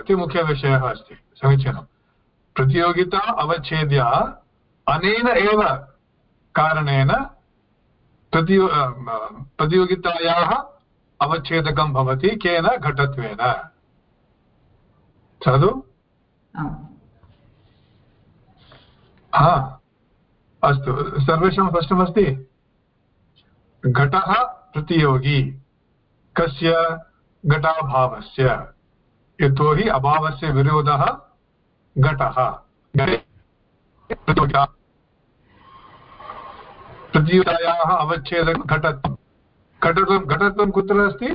इति मुख्यविषयः अस्ति समीचीनं। प्रतियोगिता अवच्छेद्य अनेन एव कारणेन प्रतियो प्रतियोगितायाः अवच्छेदकं भवति केन घटत्वेन। साधु हा अस्तु। सर्वेषां स्पष्टमस्ति? घटः प्रतियोगी कस्य घटाभावस्य? यतोहि अभावस्य विरोधः घटः। प्रतियोगायाः अवच्छेदं घटत्वं। घटत्वं घटत्वं कुत्र अस्ति?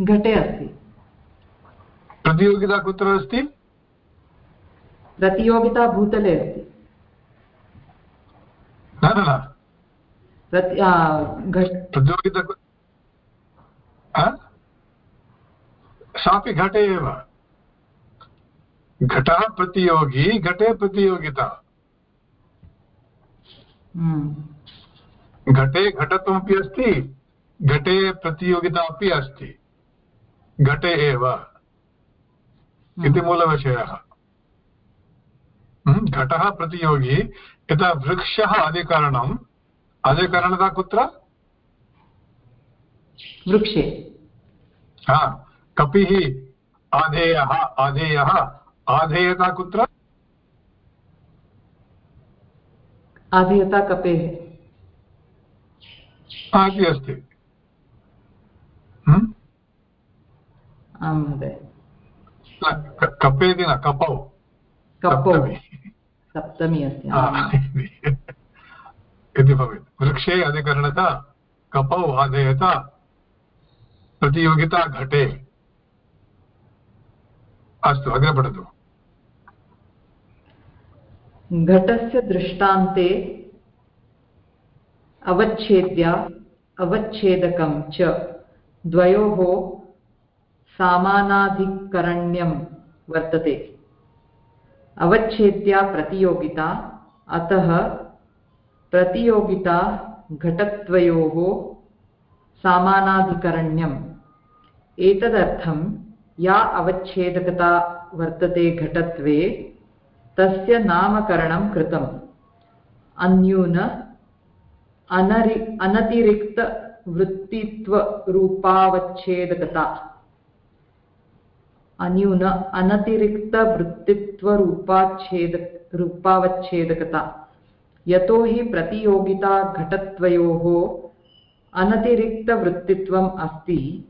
घटे अस्ति। प्रतियोगिता कुत्र अस्ति? प्रतियोगिता भूतले अस्ति। न न न। प्रतियोगिता सापि घटे एव। घटः प्रतियोगी घटे प्रतियोगिता। घटे घटत्वमपि अस्ति घटे प्रतियोगिता अपि अस्ति। घटे एव इति हम्म। मूलविषयः। हम्म, घटः प्रतियोगी यथा वृक्षः अधिकरणम् अधिकरणता कुत्र? वृक्षे। हा कपिः आधेयः आधेयः आधेयता कुत्र? आधेयता कपेः अपि अस्ति। आं महोदय। कपे इति न कपौ। कपौ। सप्तमी। अस्ति। इति भवेत्। वृक्षे अधिकरणता कपौ आधेयता प्रतियोगिता घटे। अस्तु अग्रे पठतु। घटस्य दृष्टान्ते अवच्छेद्य, अवच्छेदकं च। द्वयोः सामानाधिकरण्यं वर्तते। अवच्छेद्या प्रतियोगिता, अतः प्रतियोगिता घटत्वयोः सामानाधिकरण्यम् एतदर्थं या अवच्छेदकता वर्तते घटत्वे तस्य नामकरणं कृतम्। अन्यून, अनरि, अनतिरिक्तवृत्तित्वरूपावच्छेदकता। अन्यून, अनतिरिक्तवृत्तित्वरूपाच्छेद, रूपावच्छेदकता। यतो हि प्रतियोगिता अनतिरिक्तवृत्तित्वम् अस्ति।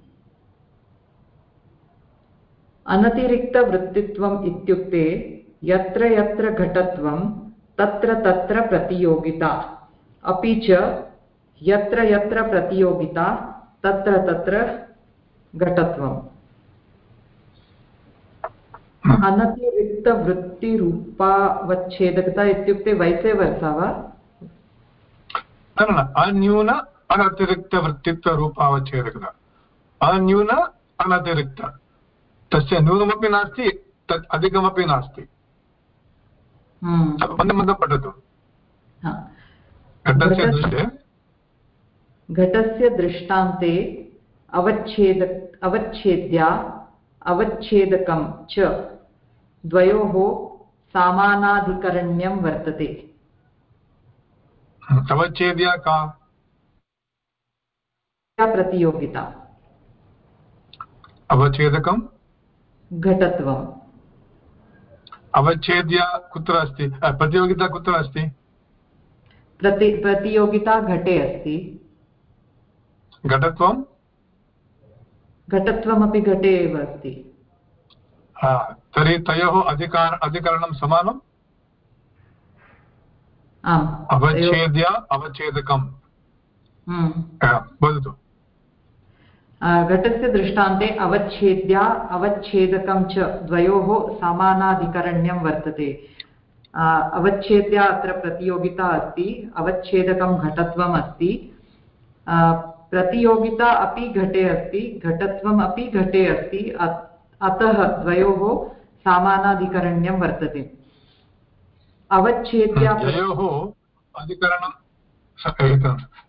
अनतिरिक्तवृत्तित्वम् इत्युक्ते यत्र यत्र घटत्वं, तत्र तत्र प्रतियोगिता। अपि च यत्र यत्र प्रतियोगिता, तत्र तत्र घटत्वम्। अनतिरिक्तवृत्तिरूपावच्छेदकता इत्युक्ते वैसे वर्षा वा? न न, अन्यून अनतिरिक्तवृत्तित्वरूपावच्छेदकता। अन्यून अनतिरिक्त। तस्य न्यूनमपि नास्ति, तत् अधिकमपि नास्ति। मन्दं। मन्दं पठतु घटस्य दृष्टान्ते अवच्छेद अवच्छेद्या अवच्छेदकं च द्वयोः सामानाधिकरण्यं वर्तते अवच्छेद्या का प्रतियोगिता अवच्छेदकं घटत्वम् अवच्छेद्य कुत्र अस्ति? प्रतियोगिता कुत्र अस्ति? प्रति प्रतियोगिता घटे अस्ति। घटत्वं घटत्वमपि घटे एव अस्ति। तर्हि तयोः अधिकार अधिकरणं समानम्? अवच्छेद्य अवच्छेदकं हम्म। वदतु। घटस्य दृष्टान्ते अवच्छेद्या, अवच्छेदकं च द्वयोः समानाधिकरण्यं वर्तते। अवच्छेद्या अत्र प्रतियोगिता अस्ति, अवच्छेदकं घटत्वम् अस्ति। प्रतियोगिता अपि घटे अस्ति, घटत्वम् अपि घटे अस्ति, अतः द्वयोः समानाधिकरण्यं वर्तते। अवच्छेद्या अधिकरणं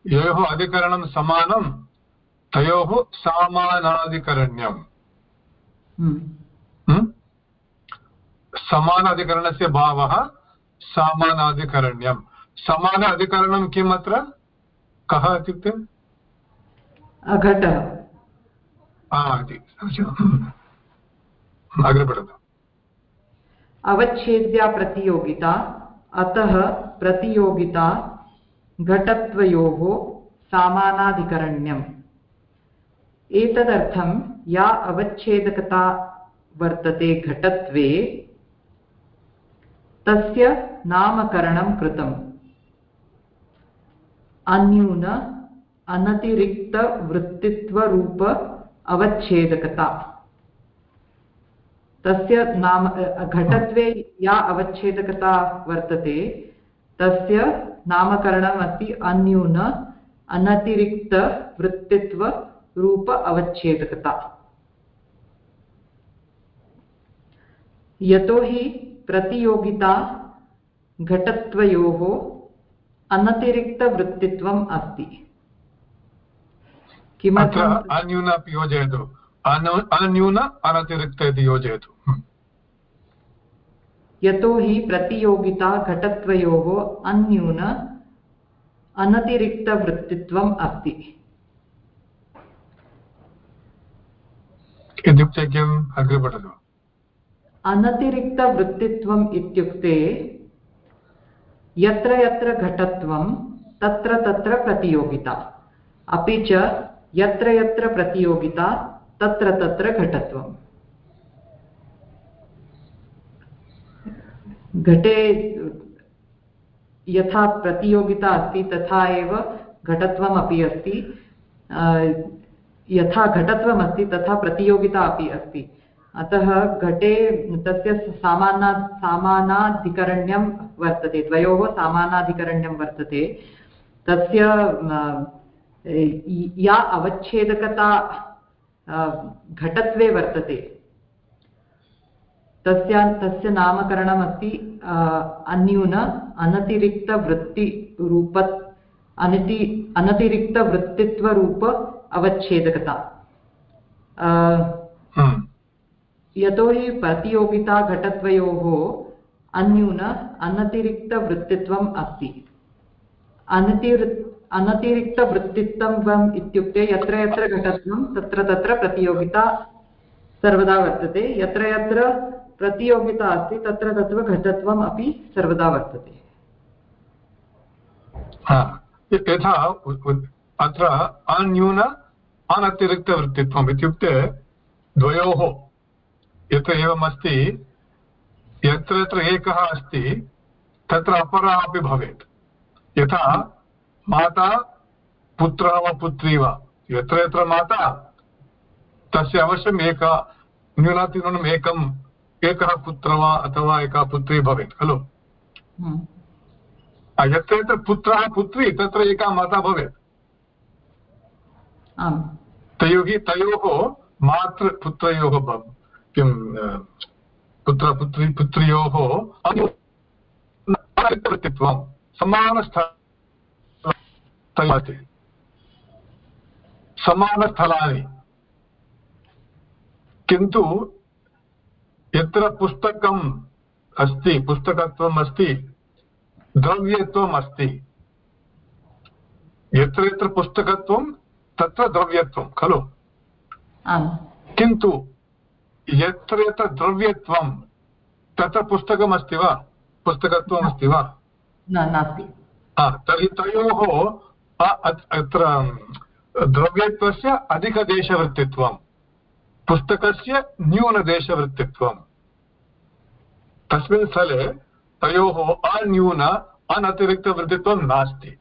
ययोः अधिकरणं समानं तयोः समानाधिकरण्यम्। हम्म। हम्म? समान अधिकरणस्य भावः समानाधिकरण्यं समान अधिकरणं किम् अत्र? कः इत्युक्ते? अग्रे पठतु। अवच्छेद्या प्रतियोगिता अतः प्रतियोगिता घटत्वयोः सामानाधिकरण्यम्। एतदर्थं या अवच्छेदकता वर्तते घटत्वे, तस्य नामकरणं कृतम्। अन्यून अनतिरिक्तवृत्तित्वरूप अवच्छेदकता। तस्य नाम घटत्वे या अवच्छेदकता वर्तते, तस्य नामकरणम् अन्यून अनतिरिक्तवृत्तित्वरूप अवच्छेदकता। यतोहि प्रतियोगिता घटत्वयोः अनतिरिक्तवृत्तित्वम् अस्ति। किमर्थम् अन्यून अपि योजयतु। अन्यून अनतिरिक्त इति योजयतु। यतोहि प्रतियोगिता घटत्वयोः अन्यून अनतिरिक्तवृत्तित्वम् अस्ति। इत्युक्ते किम् अग्रे पठतु अनतिरिक्तवृत्तित्वम् इत्युक्ते यत्र यत्र घटत्वं, तत्र तत्र प्रतियोगिता। अपि च यत्र यत्र प्रतियोगिता, तत्र तत्र घटत्वम्। घटे यथा प्रतियोगिता अस्ति, तथा एव घटत्वम् अपि अस्ति। यथा घटत्वमस्ति, तथा प्रतियोगिता अपि अस्ति। अतः घटे तस्य सामाना सामानाधिकरण्यं वर्तते, द्वयोः सामानाधिकरण्यं वर्तते। तस्य या अवच्छेदकता घटत्वे वर्तते। तस्य तस्य नामकरणमस्ति अन्यून अनतिरिक्तवृत्तिरूप अनति, अनतिरिक्तवृत्तित्वरूप अवच्छेदकता। यतोहि प्रतियोगिता घटद्वयोः अन्यून अनतिरिक्तवृत्तित्वम् अस्ति। अनतिरि अनतिरिक्तवृत्तित्वम् इत्युक्ते यत्र यत्र घटत्वं तत्र तत्र प्रतियोगिता सर्वदा वर्तते। यत्र यत्र प्रतियोगिता अस्ति तत्र तत्र घटत्वम् अपि सर्वदा वर्तते। यथा अत्र अन्यून अनतिरिक्तवृत्तित्वम् इत्युक्ते द्वयोः यत्र एवमस्ति यत्र यत्र एकः अस्ति तत्र अपरः अपि भवेत्। यथा माता पुत्रः वा पुत्री वा यत्र यत्र माता तस्य अवश्यम् एक न्यूनातिन्यूनम् एकम् एकः पुत्रः वा अथवा एका पुत्री भवेत् खलु? हम्म। यत्र यत्र पुत्रः पुत्री तत्र एका माता भवेत्। तयोः तयोः मातृपुत्रयोः किं पुत्रपुत्री पुत्र्योः वृत्तित्वं समानस्थलति समानस्थलानि। किन्तु यत्र पुस्तकम् अस्ति, पुस्तकत्वम् अस्ति, द्रव्यत्वम् अस्ति, यत्र यत्र पुस्तकत्वं तत्र द्रव्यत्वं खलु किन्तु यत्र यत्र द्रव्यत्वं तत्र पुस्तकमस्ति वा? पुस्तकत्वम् अस्ति वा नास्ति। तर्हि तयोः अत्र द्रव्यत्वस्य अधिकदेशवृत्तित्वं पुस्तकस्य न्यूनदेशवृत्तित्वम् तस्मिन् स्थले तयोः अन्यून अनतिरिक्तवृत्तित्वं नास्ति।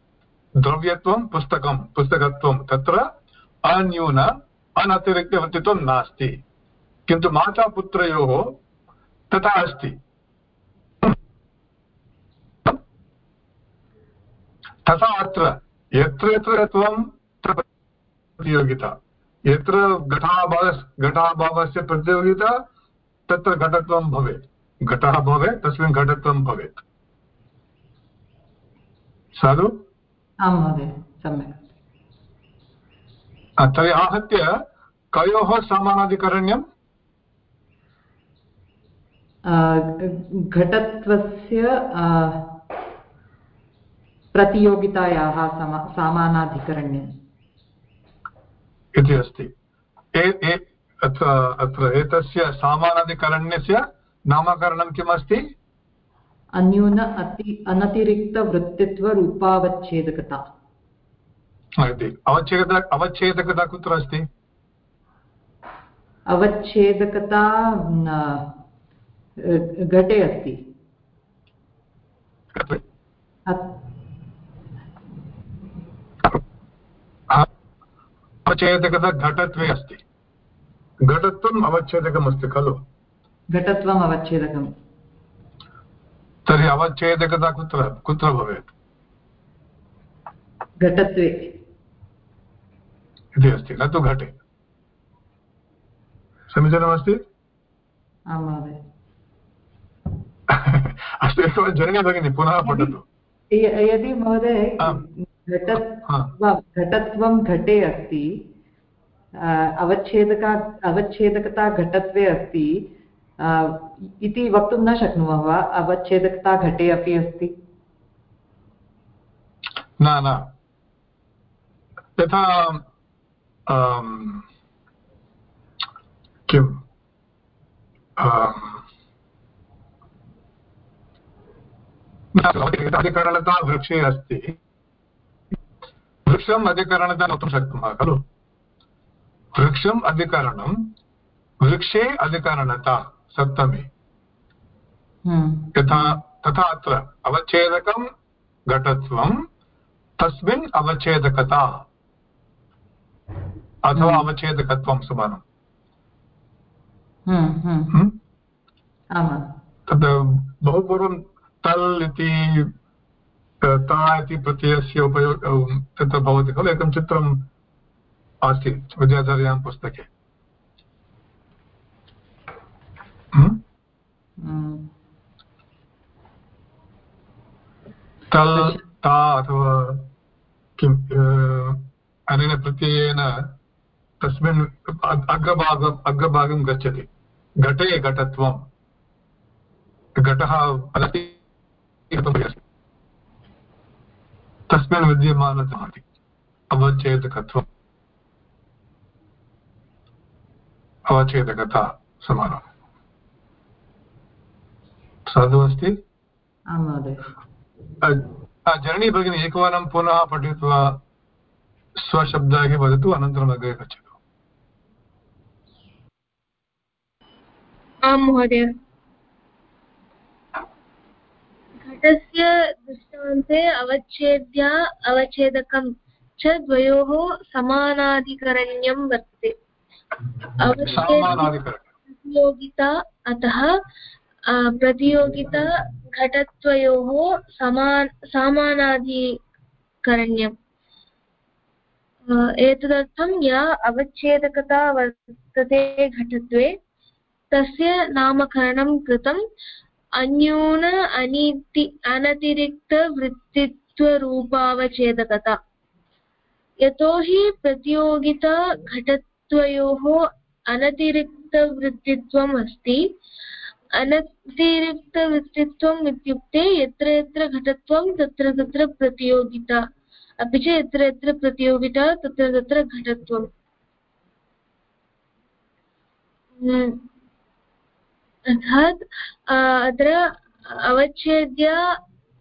द्रव्यत्वं, पुस्तकं, पुस्तकत्वं तत्र अन्यून अनतिरिक्तवृत्तित्वं नास्ति। किन्तु मातापुत्रयोः तथा अस्ति। तथा अत्र यत्र यत्र त्वं प्रतियोगिता। यत्र घटाभाव घटाभावस्य प्रतियोगिता, तत्र घटत्वं भवेत्। घटः भवेत्, तस्मिन् घटत्वं भवेत्। साधु? आं महोदय सम्यक् तर्हि आहत्य कयोः समानाधिकरण्यं? घटत्वस्य प्रतियोगितायाः समा सामानाधिकरण्यम्। इति अस्ति। अत्र अत्र एतस्य सामानाधिकरण्यस्य नामकरणं किम् अस्ति अन्यून अति अनतिरिक्तवृत्तित्वरूपावच्छेदकता इति अवच्छेद अवच्छेदकता कुत्र अस्ति अवच्छेदकता घटे अस्ति अवच्छेदकता घटत्वे अस्ति घटत्वम् अवच्छेदकमस्ति खलु घटत्वम् अवच्छेदकम् तर्हि अवच्छेदकता कुत्र कुत्र भवेत्? घटत्वे। इति अस्ति न तु घटे। समीचीनमस्ति? अस्तु एकवारं जननी भगिनी पुनः पठतु। यदि महोदय घटत्वं घटे अस्ति अवच्छेदका अवच्छेदकता घटत्वे अस्ति इति वक्तुं न शक्नुमः वा? अवच्छेदकता घटे अपि अस्ति? न न। यथा किम्? अधिकरणता वृक्षे अस्ति। वृक्षम् अधिकरणता वक्तुं शक्नुमः, खलु? वृक्षम् अधिकरणं, वृक्षे अधिकरणता। सप्तमी। हम्म। यथा तथा अत्र अवच्छेदकं घटत्वं तस्मिन् अवच्छेदकता। अथवा हम्म। अवच्छेदकत्वं समानम्। हम्म, तद् बहु पूर्वं तल् इति ता इति प्रत्ययस्य उपयोग तत्र भवति खलु एकं चित्रम् आसीत् विद्याधर्यां पुस्तके। ता अथवा किम् अनेन प्रत्ययेन तस्मिन् अग्रभागम्, अग्रभागं गच्छति। घटे घटत्वं। घटः तस्मिन् विद्यमानता अवच्छेदकत्वम्। अवच्छेदकता समानम्। साधु अस्ति आं महोदय। जननी भगिनी एकवारं पुनः पठित्वा स्वशब्दाः वदतु अनन्तरम् अग्रे गच्छतु। आं महोदय। घटस्य दृष्टान्ते अवच्छेद्या अवच्छेदकं च द्वयोः समानाधिकरण्यं वर्तते। प्रतियोगिता अतः प्रतियोगिता घटत्वयोः समान, सामानाधिकरण्यम्। एतदर्थं या अवच्छेदकता वर्तते घटत्वे, तस्य नामकरणं कृतम् अन्यून अनीति, अनतिरिक्तवृत्तित्वरूपावच्छेदकता। यतोहि प्रतियोगिता घटत्वयोः अनतिरिक्तवृत्तित्वम् अस्ति अनतिरिक्तवृत्तित्वम् इत्युक्ते यत्र यत्र घटत्वं तत्र तत्र प्रतियोगिता। अपि च यत्र यत्र प्रतियोगिता, तत्र तत्र घटत्वम्। हम्म। अर्थात् अत्र अवच्छेद्य,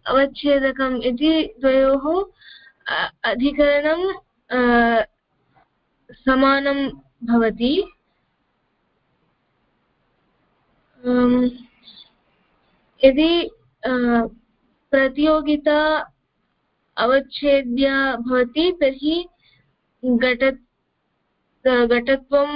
अवच्छेदकम् इति द्वयोः अधिकरणं समानं भवति। यदि प्रतियोगिता अवच्छेद्या भवति तर्हि घट घटत्वं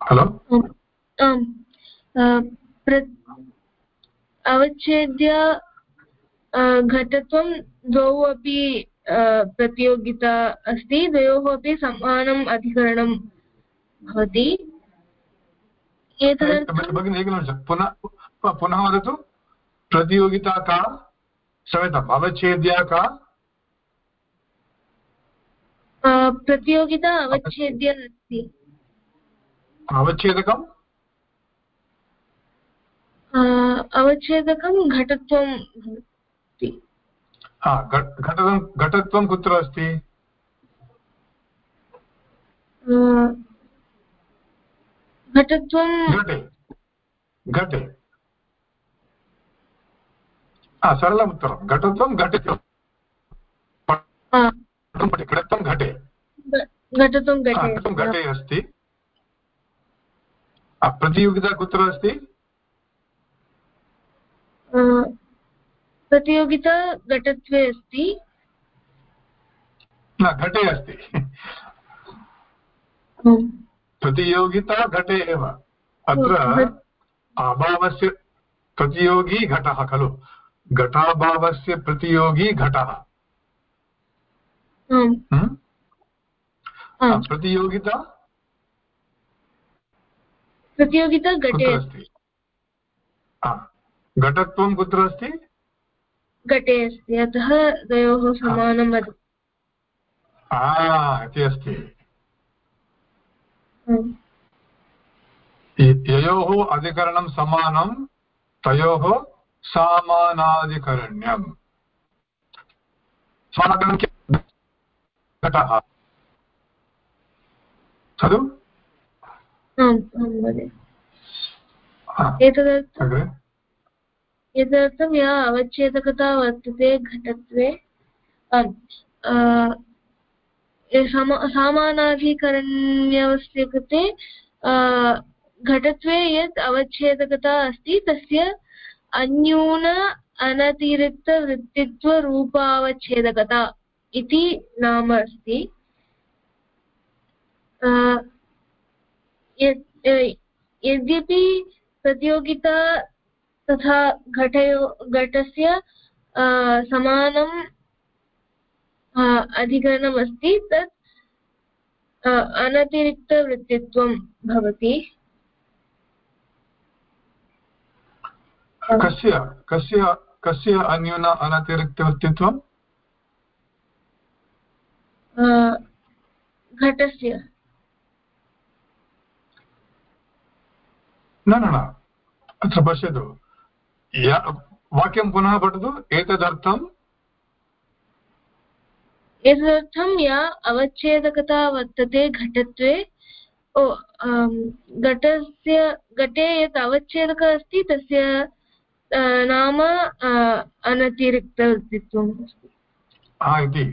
हलो आम् अवच्छेद्य घटत्वं द्वौ अपि प्रतियोगिता अस्ति। द्वयोः अपि समानम् अधिकरणं भवति। पुनः वदतु। प्रतियोगिता का क्षम्यताम् अवच्छेद्या का? प्रतियोगिता अवच्छेद्य अस्ति अवच्छेदकम्? अवच्छेदकं घटत्वं घटत्वं घटत्वं कुत्र अस्ति? घटत्वं घटे घटे। सरलम् उत्तरं। घटत्वं घटित्वं घटत्वं घटे। घटत्वं घटे अस्ति। प्रतियोगिता कुत्र अस्ति? प्रतियोगिता घटत्वे अस्ति। न घटे अस्ति। प्रतियोगिता घटे एव। अत्र अभावस्य प्रतियोगी घटः खलु। घटाभावस्य प्रतियोगी घटः। प्रतियोगिता? प्रतियोगिता घटे। अस्ति? घटत्वं कुत्र अस्ति? घटे अस्ति अतः द्वयोः समानम् इति अस्ति। ययोः अधिकरणं समानं तयोः सामानाधिकरण्यम्। समानाधिकरणं घटः। खलु? एतदर्थं एतदर्थं या अवच्छेदकता वर्तते घटत्वे सामानाधिकरण्यस्य कृते घटत्वे यत् अवच्छेदकता अस्ति, तस्य अन्यून अनतिरिक्तवृत्तित्वरूपावच्छेदकता इति नाम अस्ति। यद्यपि प्रतियोगिता तथा घटयो घटस्य समानम् अधिकरणमस्ति तत् अनतिरिक्तवृत्तित्वं भवति। कस्य कस्य कस्य अन्यून अनतिरिक्तवृत्तित्वं? घटस्य। न न न अत्र पश्यतु। वाक्यं पुनः पठतु। एतदर्थम् एतदर्थं या अवच्छेदकता वर्तते घटत्वे। ओ घटस्य घटे यत् अवच्छेदकः अस्ति तस्य नाम अनतिरिक्तवृत्तित्वम् अस्ति। इति।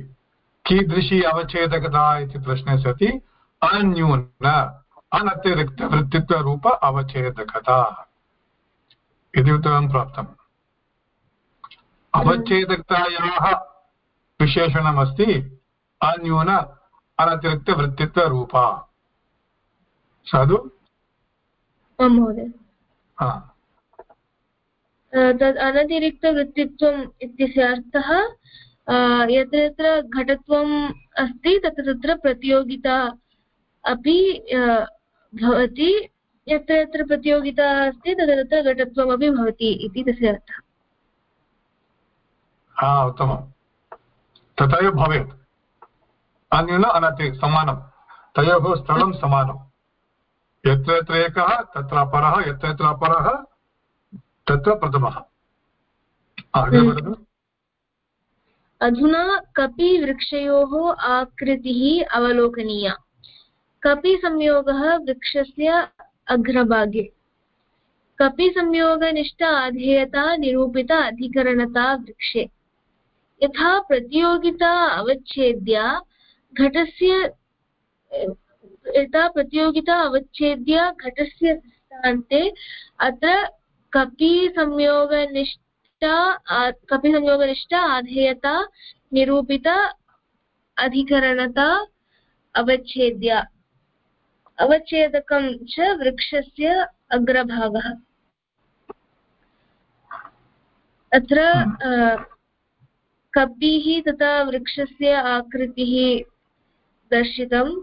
कीदृशी अवच्छेदकता इति प्रश्ने सति। अन्यून अनतिरिक्तवृत्तित्वरूप अवच्छेदकता। इति उत्तरं प्राप्तम् अवच्छेदकतायाः विशेषणमस्ति अन्यून अनतिरिक्तवृत्तित्वरूपा। साधु? महोदय। तद् अनतिरिक्तवृत्तित्वम् इत्यस्य अर्थः यत्र यत्र घटत्वम् अस्ति तत्र तत्र प्रतियोगिता अपि भवति। यत्र यत्र प्रतियोगिता अस्ति तत्र तत्र घटत्वमपि भवति इति तस्य अर्थः। हा उत्तमं तथैव भवेत्। अन्येन अनति समानं तयोः स्थलं समानं यत्र यत्र एकः तत्र अपरः यत्र यत्र अपरः तत्र प्रथमः। अधुना कपि वृक्षयोः आकृतिः अवलोकनीया। कपि संयोगः वृक्षस्य अग्रभागे। कपि संयोगनिष्ठ अधेयता निरूपिता, अधिकरणता, वृक्षे। यथा प्रतियोगिता, अवच्छेद्य, घटस्य, यथा प्रतियोगिता, अवच्छेद्य, घटस्य दृष्टान्ते अत्र कपि संयोगनिष्ठा कपि संयोगनिष्ठा आधेयता निरूपिता, अधिकरणता, अवच्छेद्य। अवच्छेदकं च वृक्षस्य अग्रभागः। अत्र कपिः तथा वृक्षस्य आकृतिः दर्शितम्।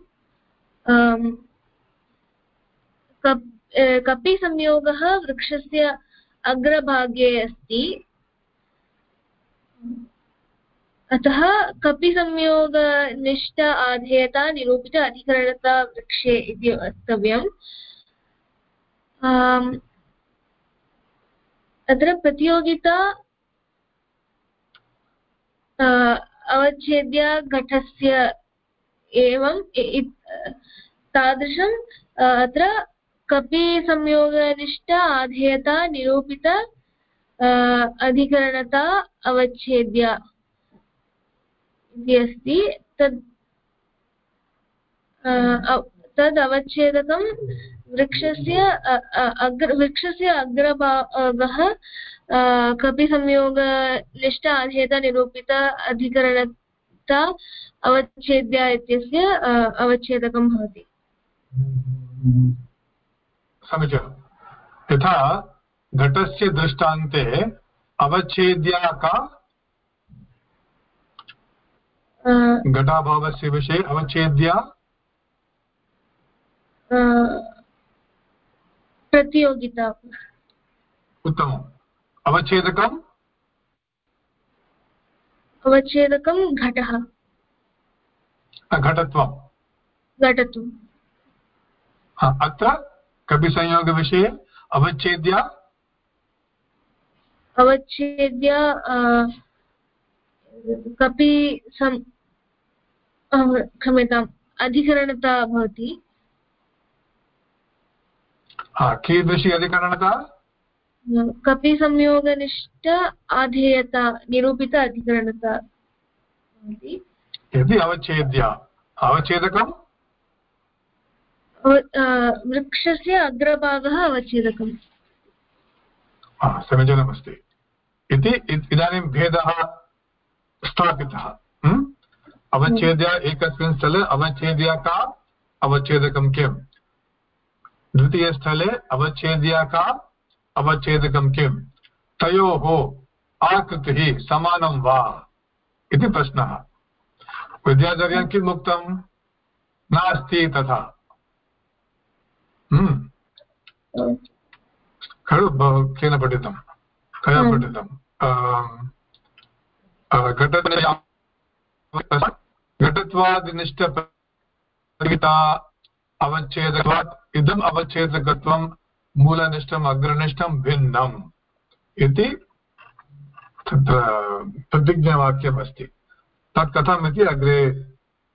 कपिसंयोगः वृक्षस्य अग्रभागे अस्ति। अतः कपिसंयोगनिष्ठ आधेयता निरूपित अधिकरणता वृक्षे इति वक्तव्यम्। अत्र प्रतियोगिता अवच्छेद्य घटस्य एवं तादृशम्। अत्र कपि संयोगनिष्ठ आधेयता निरूपित अधिकरणता अवच्छेद्य इति अस्ति तद् तद् अवच्छेदकं वृक्षस्य अग्र, वृक्षस्य अग्रभागः कपिसंयोगनिष्ठ अधेयता निरूपित अधिकरणता अवच्छेद्य इत्यस्य अवच्छेदकं भवति। समीचीनं। यथा घटस्य दृष्टान्ते अवच्छेद्या का घटाभावस्य विषये अवच्छेद्या। प्रतियोगिता। उत्तमम्। अवच्छेदकम्? अवच्छेदकं घटः। घटत्वं घटत्वम्। अत्र कपिसंयोगविषये अवच्छेद्य। अवच्छेद्य कपि सम् क्षम्यताम् अधिकरणता भवति। कीदृशी अधिकरणता? कपि संयोगनिष्ठ आधेयता निरूपित अधिकरणता यदि अवच्छेद्य अवच्छेदकं वृक्षस्य अग्रभागः अवच्छेदकम्। समीचीनमस्ति। इति इदानीं भेदः स्थापितः। अवच्छेद्य एकस्मिन् स्थले अवच्छेद्य का अवच्छेदकं किम्? द्वितीयस्थले अवच्छेद्य का अवच्छेदकं किम्? तयोः आकृतिः समानं वा? इति प्रश्नः। विद्याचर्यं किम् उक्तं नास्ति तथा। खलु केन पठितं? कया पठितं? घटत्वादिनिष्ठपरिता अवच्छेदकत्वात् इदम् अवच्छेदकत्वं मूलनिष्ठम् अग्रनिष्ठं भिन्नम् इति तत्र प्रतिज्ञावाक्यमस्ति। तत् कथम् इति अग्रे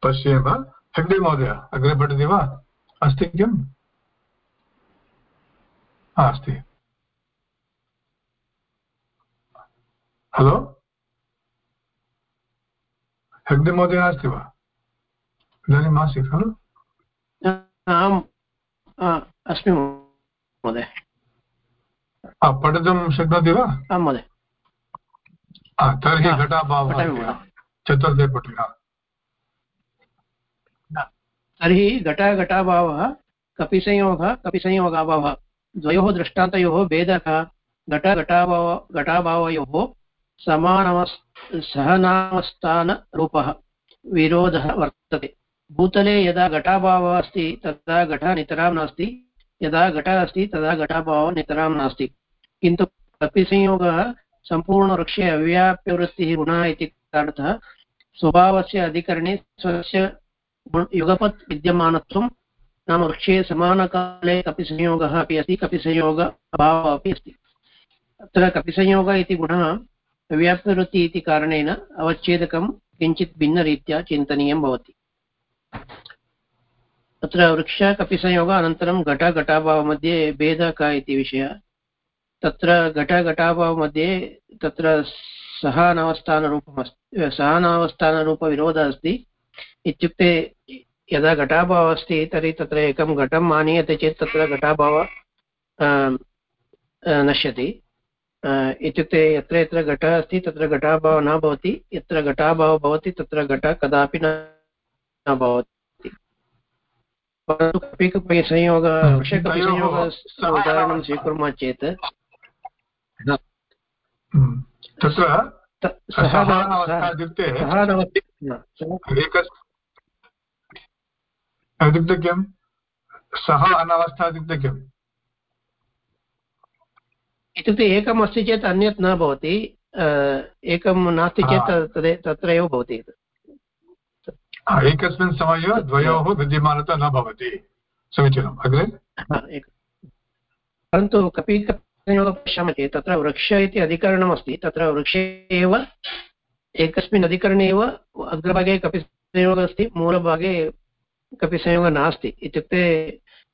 पश्येम। हेग्डे महोदय, अग्रे पठति वा? अस्ति किम्? अस्ति। हलो? हेग्डे महोदय अस्ति वा इदानीम् आसीत् खलु आम् अस्मि महोदय पठितुं शक्नोति वा आं महोदय तर्हि घटाभावः चतुर्थे पुटे तर्हि घटघटाभावः कपिसंयोगः कपिसंयोगाभावः द्वयोः दृष्टान्तयोः भेदः घटघटाभाव घटाभावयोः समानमस् सहनावस्थानरूपः विरोधः वर्तते। भूतले यदा घटाभावः अस्ति, तदा घटः नितरां नास्ति। यदा घटः अस्ति, तदा घटाभावः नितरां नास्ति। किन्तु कपिसंयोगः सम्पूर्णवृक्षे अव्याप्यवृत्तिः गुणः इति कारणतः स्वभावस्य अधिकरणे स्वस्य युगपत् विद्यमानत्वं नाम वृक्षे समानकाले कपिसंयोगः अपि अस्ति कपिसंयोग अभावः अपि अस्ति। अत्र कपिसंयोगः इति गुणः अव्याप्तवृत्ति इति कारणेन अवच्छेदकं किञ्चित् भिन्नरीत्या चिन्तनीयं भवति। तत्र वृक्षकपिसंयोग अनन्तरं घटघटाभावमध्ये भेदः कः इति विषयः। तत्र घटघटाभावमध्ये तत्र सहानवस्थानरूपम् सहानवस्थानरूपविरोधः अस्ति। इत्युक्ते यदा घटाभावः अस्ति तर्हि तत्र एकं घटम् आनीयते चेत् तत्र घटाभावः नश्यति। इत्युक्ते यत्र यत्र घटः अस्ति तत्र घटाभावः न भवति यत्र घटाभावः भवति तत्र घटः कदापि न भवति। परन्तु कपिकपयसंयोग वृषकपयसंयोगस्य उदाहरणं स्वीकुर्मः चेत्। तत्र इत्युक्ते इत्युक्ते किं सः अनवस्था इत्युक्ते किम्? इत्युक्ते एकम् अस्ति चेत् अन्यत् न भवति एकं नास्ति चेत् तत्रैव भवति एकस्मिन् समये द्वयोः विद्यमानता न भवति। समीचीनम् अग्रे? परन्तु कपि पश्यामः चेत् तत्र वृक्ष इति अधिकरणमस्ति तत्र वृक्षे एव एकस्मिन् अधिकरणे एव अग्रभागे कपि संयोगः अस्ति मूलभागे कपि संयोगः नास्ति। इत्युक्ते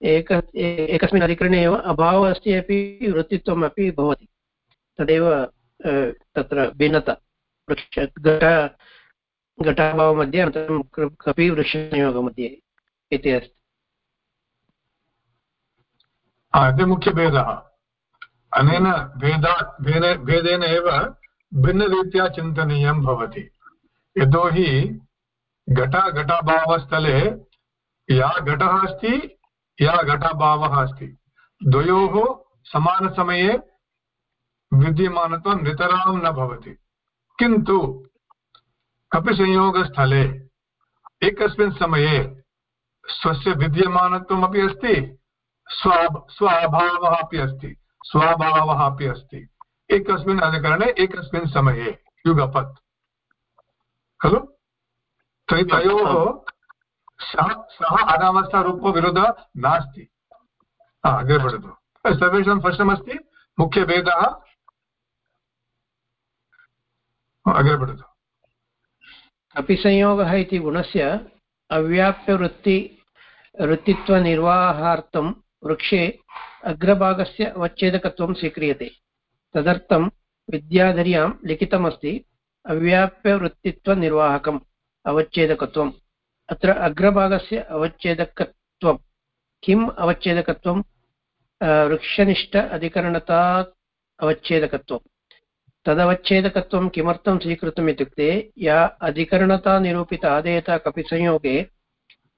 एक, एकस्मिन् अधिकरणे एव अभावः अस्ति अपि वृत्तित्वम् अपि भवति। तदेव तत्र भिन्नता। वृक्ष घट, घटाभावमध्ये अनन्तरं कपि वृक्षसंयोगमध्ये इति अस्ति। मुख्यभेदः। अनेन भेदे भेदेन एव भिन्नरीत्या चिन्तनीयं भवति। यतोहि घट, घटाभावस्थले या घटः अस्ति या घटाभावः अस्ति। द्वयोः समानसमये विद्यमानत्वं नितरां न भवति। किन्तु कपिसंयोगस्थले एकस्मिन् समये स्वस्य विद्यमानत्वमपि अस्ति स्वा स्व अभावः अपि अस्ति, स्वाभावः अपि अस्ति। एकस्मिन् अधिकरणे एकस्मिन् समये युगपत्। खलु? तर्हि तयोः सः अनावस्थारूपो विरोधः नास्ति। अग्रे पठतु। सर्वेषां स्पष्टमस्ति? मुख्यभेदः अग्रे पठतु। कपिसंयोगः इति गुणस्य अव्याप्यवृत्ति, वृत्तित्वनिर्वाहार्थं वृक्षे अग्रभागस्य अवच्छेदकत्वं स्वीक्रियते। तदर्थं विद्याधर्यां लिखितमस्ति अव्याप्यवृत्तित्वनिर्वाहकम् अवच्छेदकत्वं अत्र अग्रभागस्य अवच्छेदकत्वं। किम् अवच्छेदकत्वं? वृक्षनिष्ठ अधिकरणता अवच्छेदकत्वं। तदवच्छेदकत्वं किमर्थं स्वीकृतम् इत्युक्ते, या अधिकरणता निरूपित आदेयता कपिसंयोगे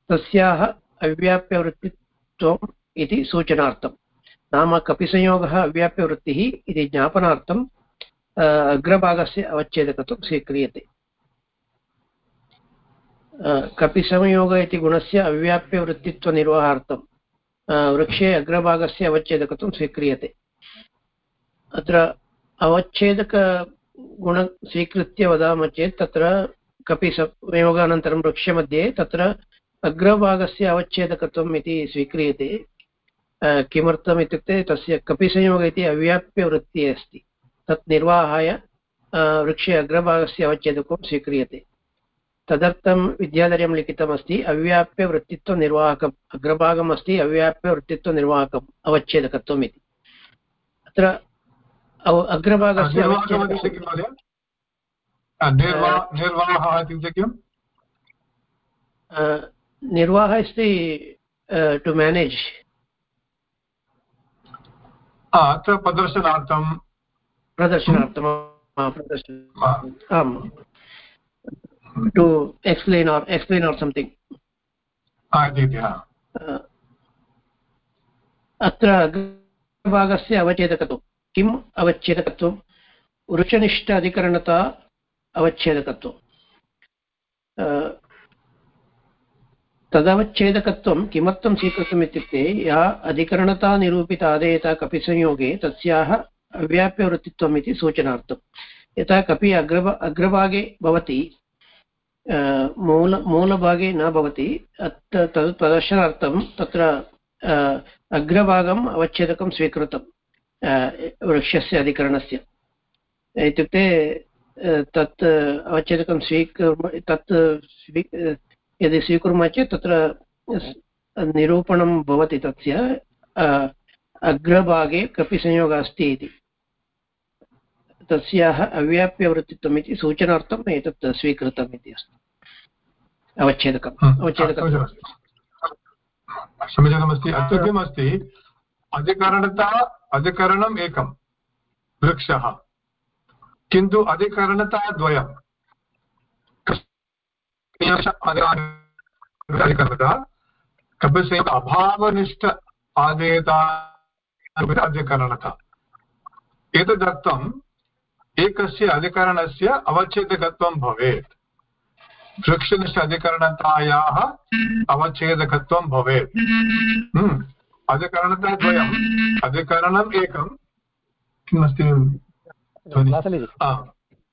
तस्याः अव्याप्यवृत्तित्वम् इति सूचनार्थं। नाम कपिसंयोगः अव्याप्यवृत्तिः इति ज्ञापनार्थम् अग्रभागस्य अवच्छेदकत्वं स्वीक्रियते। कपिसंयोग इति गुणस्य अव्याप्यवृत्तित्वनिर्वाहार्थं वृक्षे अग्रभागस्य अवच्छेदकत्वं स्वीक्रियते। अत्र अवच्छेदकगुण स्वीकृत्य वदामः चेत् तत्र कपिसंयोगानन्तरं वृक्षमध्ये तत्र अग्रभागस्य अवच्छेदकत्वम् इति स्वीक्रियते। किमर्थम् इत्युक्ते तस्य कपिसंयोग इति अव्याप्यवृत्तिः अस्ति। तत् निर्वाहाय वृक्षे अग्रभागस्य अवच्छेदकं स्वीक्रियते। तदर्थं विद्याधर्यं लिखितमस्ति अव्याप्यवृत्तित्वनिर्वाहकम्। अग्रभागम् अस्ति अव्याप्यवृत्तित्वनिर्वाहकम् अवच्छेदकत्वम् इति अत्र अग्रभागस्य निर्वाहः अस्ति टु मेनेज् अत्र प्रदर्शनार्थं। प्रदर्शनार्थं प्रदर्शनम् आम्। To explain or explain or something. अत्र अग्रभागस्य अवच्छेदकत्वं किम् अवच्छेदकत्वं वृक्षनिष्ठ अधिकरणता अवच्छेदकत्वं तदवच्छेदकत्वं किमर्थं स्वीकृतम् इत्युक्ते या अधिकरणता निरूपित आदेयता कपिसंयोगे तस्याः अव्याप्यवृत्तित्वम् इति सूचनार्थं यथा कपि अग्रभ अग्रभागे भवति मूल, मूलभागे न भवति। तद् प्रदर्शनार्थं तत्र अग्रभागम् अवच्छेदकं स्वीकृतं वृक्षस्य अधिकरणस्य। इत्युक्ते तत् अवच्छेदकं स्वीकुर्म, तत् यदि स्वीकुर्मः चेत् तत्र निरूपणं भवति तस्य अग्रभागे कपिसंयोगः अस्ति इति। तस्याः अव्याप्यवृत्तित्वम् इति सूचनार्थम् एतत् स्वीकृतम् इति अस्ति। अवच्छेदकम् अवच्छेदकं समीचीनमस्ति अत्र किम् अस्ति अधिकरणता अधिकरणम् एकं वृक्षः। किन्तु अधिकरणता द्वयं अधिकरणता कपिसंयोग अभावनिष्ठ आदेयता अधिकरणता। एतदर्थम् एकस्य अधिकरणस्य अवच्छेदकत्वं भवेत्। वृक्षनिष्ठ अधिकरणतायाः अवच्छेदकत्वं भवेत्। हम्म। अधिकरणता द्वयम्। अधिकरणम् एकं किमस्ति?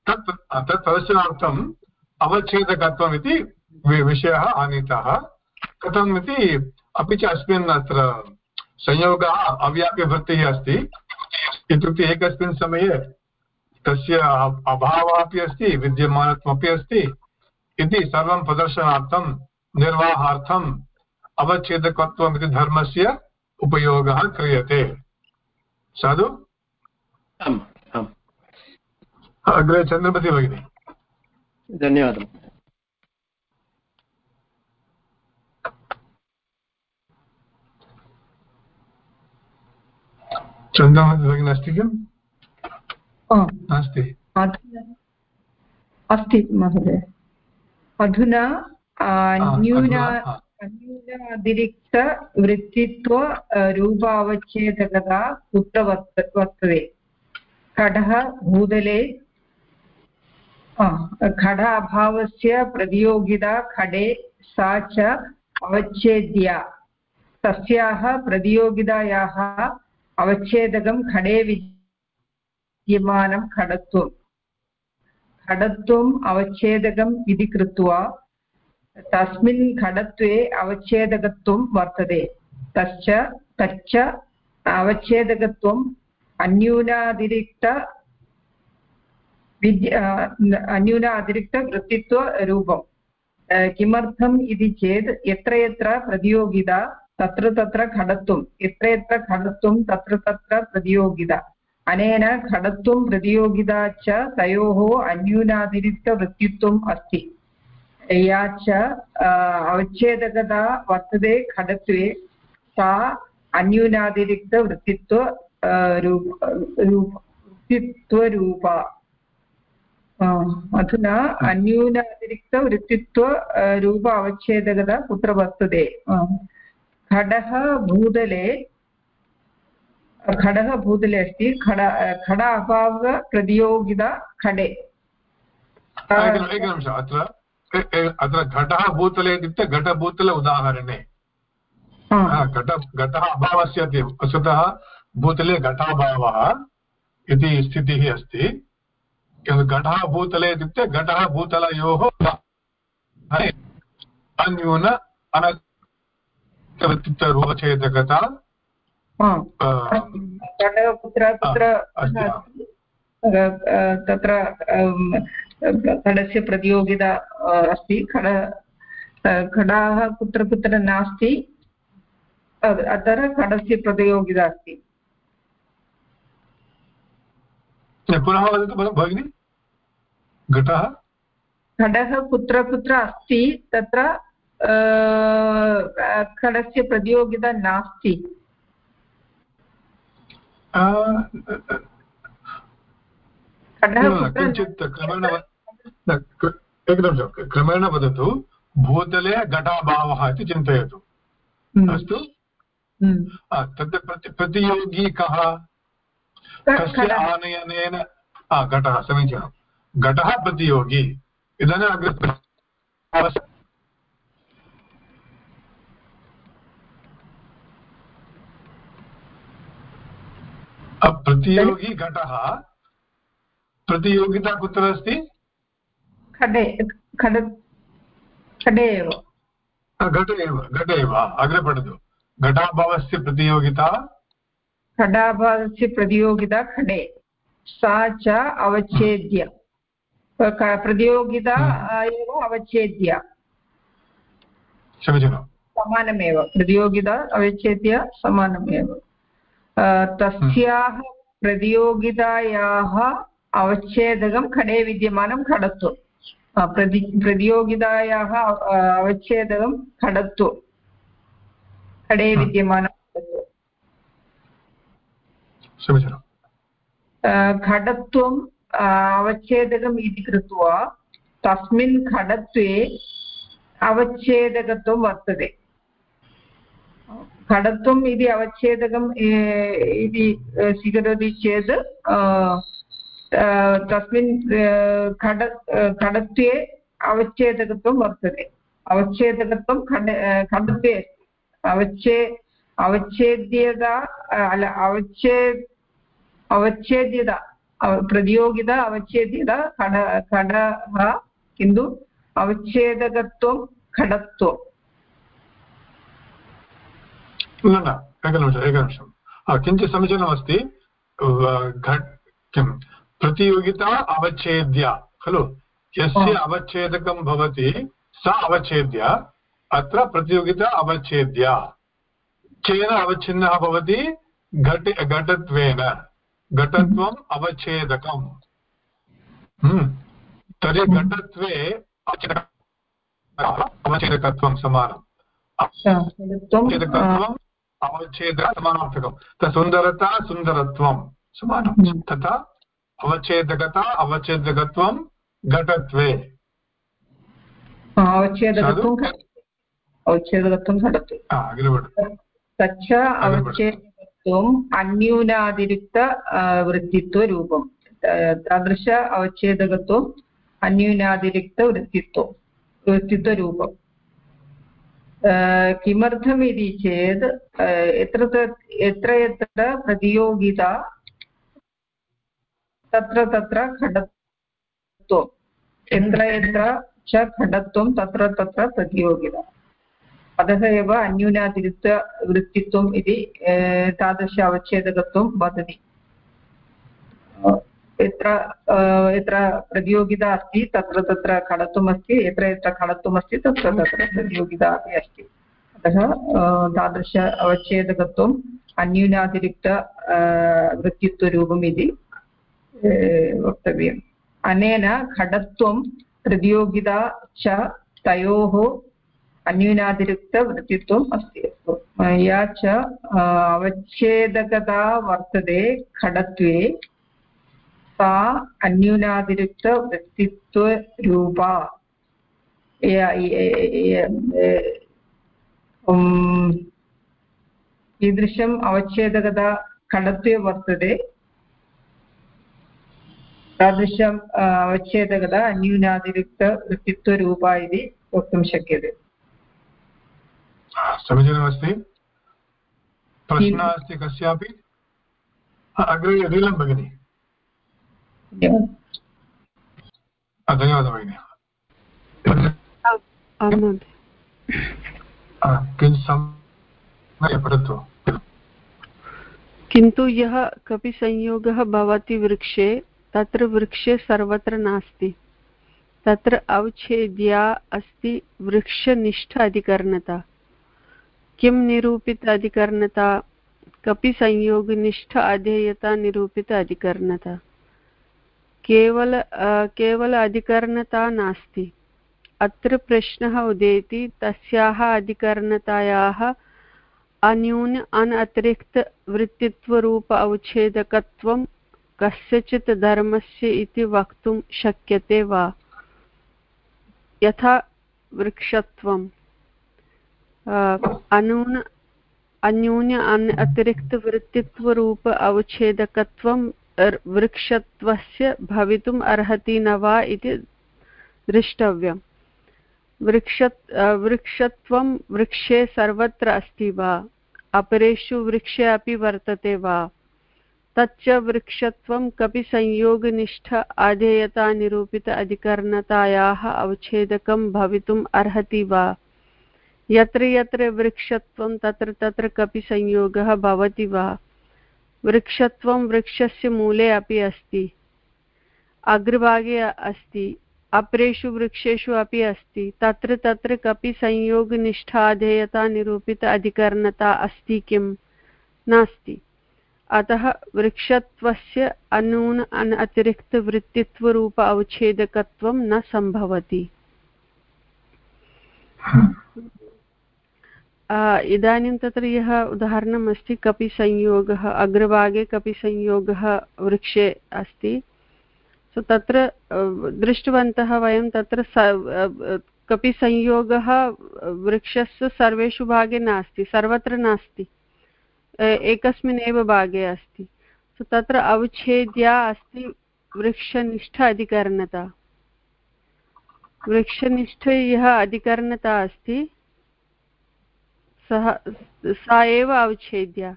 तत् तत् प्रदर्शनार्थम् अवच्छेदकत्वम् इति विषयः आनीतः। कथम् इति अपि च अस्मिन् अत्र संयोगः अव्याप्यवृत्तिः अस्ति। इत्युक्ते एकस्मिन् समये तस्य अभावः अपि अस्ति विद्यमानत्वमपि अस्ति इति सर्वं प्रदर्शनार्थं निर्वाहार्थम् अवच्छेदकत्वम् इति धर्मस्य उपयोगः क्रियते। साधु? अग्रे चन्द्रपति भगिनि। धन्यवादः। चन्द्रपति भगिनी अस्ति किम्? नास्ति। अस्ति महोदय। अधुना न्यूना न्यूनातिरिक्तवृत्तित्व रूपावच्छेदकता कुत्र वर्तते। खडः भूतले खड अभावस्य प्रतियोगिता खडे सा च अवच्छेद्या। तस्याः प्रतियोगितायाः अवच्छेदकं खडे विद्यमानं खडत्वं खडत्वम् अवच्छेदकम् इति कृत्वा तस्मिन् खडत्वे अवच्छेदकत्वं वर्तते तश्च तच्च अवच्छेदकत्वम् अन्यूनातिरिक्त विद्य अन्यून अतिरिक्तवृत्तित्वरूपं किमर्थम् इति चेत् यत्र यत्र प्रतियोगिता तत्र तत्र खडत्वं यत्र यत्र खडत्वं तत्र तत्र प्रतियोगिता अनेन खडत्वं प्रतियोगिता च तयोः अन्यूनातिरिक्तवृत्तित्वम् अस्ति। या च अवच्छेदकता वर्तते खडत्वे सा अन्यूनातिरिक्तवृत्तित्व रूप वृत्तित्वरूपा। अधुना अन्यून अतिरिक्तवृत्तित्व रूप अवच्छेदकता कुत्र वर्तते? खडः भूतले खडः भूतले अस्ति खड खड अभावप्रतियोगिता खडे। अत्र अत्र घटः भूतले इत्युक्ते घटभूतल उदाहरणे। घट घटः अभावस्य वस्तुतः भूतले घटाभावः इति स्थितिः अस्ति। घटः भूतले इत्युक्ते घटः भूतलयोः अन्यून अनवृत्तित्वरूपच्छेदकता कुत्र कुत्र तत्र खडस्य प्रतियोगिता अस्ति. खड खडाः कुत्र कुत्र नास्ति. अत्र खडस्य प्रतियोगिता अस्ति. पुनः वदतु भगिनि? घटः? खडः कुत्र कुत्र अस्ति तत्र खडस्य प्रतियोगिता नास्ति. किञ्चित् क्रमेण एकनिमिषं क्रमेण वदतु भूतले घटाभावः इति चिन्तयतु। अस्तु। तद् प्रति प्रतियोगी कः? कस्य आनयनेन घटः समीचीनं. घटः प्रतियोगी. इदानीम् अग्रे प्रतियोगी घटः प्रतियोगिता कुत्र अस्ति? खडे खड खडे एव। घटे एव घटे एव अग्रे पठतु। घटाभावस्य प्रतियोगिता? खडाभावस्य प्रतियोगिता खडे सा च अवच्छेद्य। प्रतियोगिता एव अवच्छेद्य। समीचीनं समानमेव। प्रतियोगिता अवच्छेद्य समानमेव। तस्याः प्रतियोगितायाः अवच्छेदकं खडे विद्यमानं खडत्वं प्रति प्रतियोगितायाः अवच्छेदकं खडत्वं खडे विद्यमानं खडत्वम् अवच्छेदकम् इति कृत्वा तस्मिन् खडत्वे अवच्छेदकत्वं वर्तते। खडत्वम् इति अवच्छेदकम् इति स्वीकरोति चेत् तस्मिन् खड खडत्वे अवच्छेदकत्वं वर्तते अवच्छेदकत्वं खड खडत्वे अवच्छे अवच्छेद्यता अल अवच्छेद अवच्छेद्यता प्रतियोगिता अवच्छेद्यता खड खडः किन्तु अवच्छेदकत्वं खडत्वं न न एकनिमिषम् एकनिमिषं किञ्चित् समीचीनमस्ति किं प्रतियोगिता अवच्छेद्य खलु? यस्य अवच्छेदकं भवति सा अवच्छेद्य अत्र प्रतियोगिता अवच्छेद्य। केन अवच्छिन्नः भवति घट घटत्वेन। घटत्वम् अवच्छेदकम्। हम्म। तर्हि घटत्वे अवच्छेदकत्वं समानम्। अवच्छेदकत्वम् अवच्छेद समानार्थकं सुन्दरता सुन्दरत्वं समानं। हम्म। तथा अवच्छेदकता अवच्छेदकत्वं घटत्वे। अवच्छेदकत्वं अवच्छेदकत्वं घटत्वे। तच्च अवच्छेदकत्वम् अन्यूनातिरिक्त वृत्तित्वरूपं तादृश अवच्छेदकत्वम् अन्यूनातिरिक्तवृत्तित्वं वृत्तित्वरूपम् किमर्थमिति चेत् यत्र यत्र यत्र प्रतियोगिता, तत्र तत्र खडत्वं, यत्र यत्र च खडत्वं, तत्र तत्र प्रतियोगिता। अतः एव अन्यूनातिरिक्तवृत्तित्वम् इति तादृश अवच्छेदकत्वं वदति। यत्र यत्र प्रतियोगिता अस्ति, तत्र तत्र खडत्वम् अस्ति यत्र यत्र खडत्वम् अस्ति तत्र तत्र प्रतियोगिता अपि अस्ति। अतः तादृश अवच्छेदकत्वम् अन्यूनातिरिक्त वृत्तित्वरूपम् इति वक्तव्यम्। अनेन खडत्वं प्रतियोगिता च तयोः अन्यूनातिरिक्तवृत्तित्वम् अस्ति। या च अवच्छेदकता वर्तते खडत्वे सा अन्यूनातिरिक्तव्यक्तित्वरूपा कीदृशम् अवच्छेदकता खडत्वे वर्तते तादृशम् अवच्छेदकता अन्यूनातिरिक्तव्यक्तित्वरूपा इति वक्तुं शक्यते समीचीनमस्ति प्रश्नः अस्ति कस्यापि अग्रे नीलं भगिनि धन्यवादः भगिनि पठतु किन्तु यः कपि संयोगः भवति वृक्षे तत्र वृक्षे सर्वत्र नास्ति तत्र अवच्छेद्या अस्ति वृक्षनिष्ठ अधिकरणता किं निरूपित अधिकरणता कपि संयोगनिष्ठ अधेयता निरूपित अधिकरणता केवल केवल अधिकरणता नास्ति। अत्र प्रश्नः उदेति, तस्याः अधिकरणतायाः अन्यून अन अतिरिक्तवृत्तित्वरूप अवच्छेदकत्वं कस्यचित् धर्मस्य इति वक्तुं शक्यते वा? यथा वृक्षत्वं। अनून, अन्यून अतिरिक्तवृत्तित्वरूप अवच्छेदकत्वं वृक्षत्वस्य भवितुम् अर्हति न वा इति द्रष्टव्यम्। वृक्ष वृक्षत्वं वृक्षे सर्वत्र अस्ति वा? अपरेषु वृक्षे अपि वर्तते वा? तच्च वृक्षत्वं कपि संयोगनिष्ठ आधेयतानिरूपित अधिकरणतायाः अवच्छेदकं भवितुम् अर्हति वा? यत्र यत्र वृक्षत्वं तत्र तत्र कपि संयोगः भवति वा? वृक्षत्वं वृक्षस्य मूले अपि अस्ति, अग्रभागे अस्ति, अपरेषु वृक्षेषु अपि अस्ति, तत्र तत्र कपि संयोगनिष्ठाधेयता निरूपित अधिकरणता अस्ति किम् नास्ति। अतः वृक्षत्वस्य अनून अन अतिरिक्तवृत्तित्वरूप अवच्छेदकत्वं न सम्भवति। इदानीं तत्र यः उदाहरणम् अस्ति, कपि संयोगः, अग्रभागे कपि संयोगः वृक्षे अस्ति। सो तत्र दृष्टवन्तः वयं तत्र कपि संयोगः वृक्षस्य सर्वेषु भागे नास्ति, सर्वत्र नास्ति। एकस्मिन् एव भागे अस्ति। सो तत्र अवच्छेद्या अस्ति वृक्षनिष्ठ अधिकरणता। वृक्षनिष्ठ यः अधिकरणता अस्ति सः सा एव अवच्छेद्या।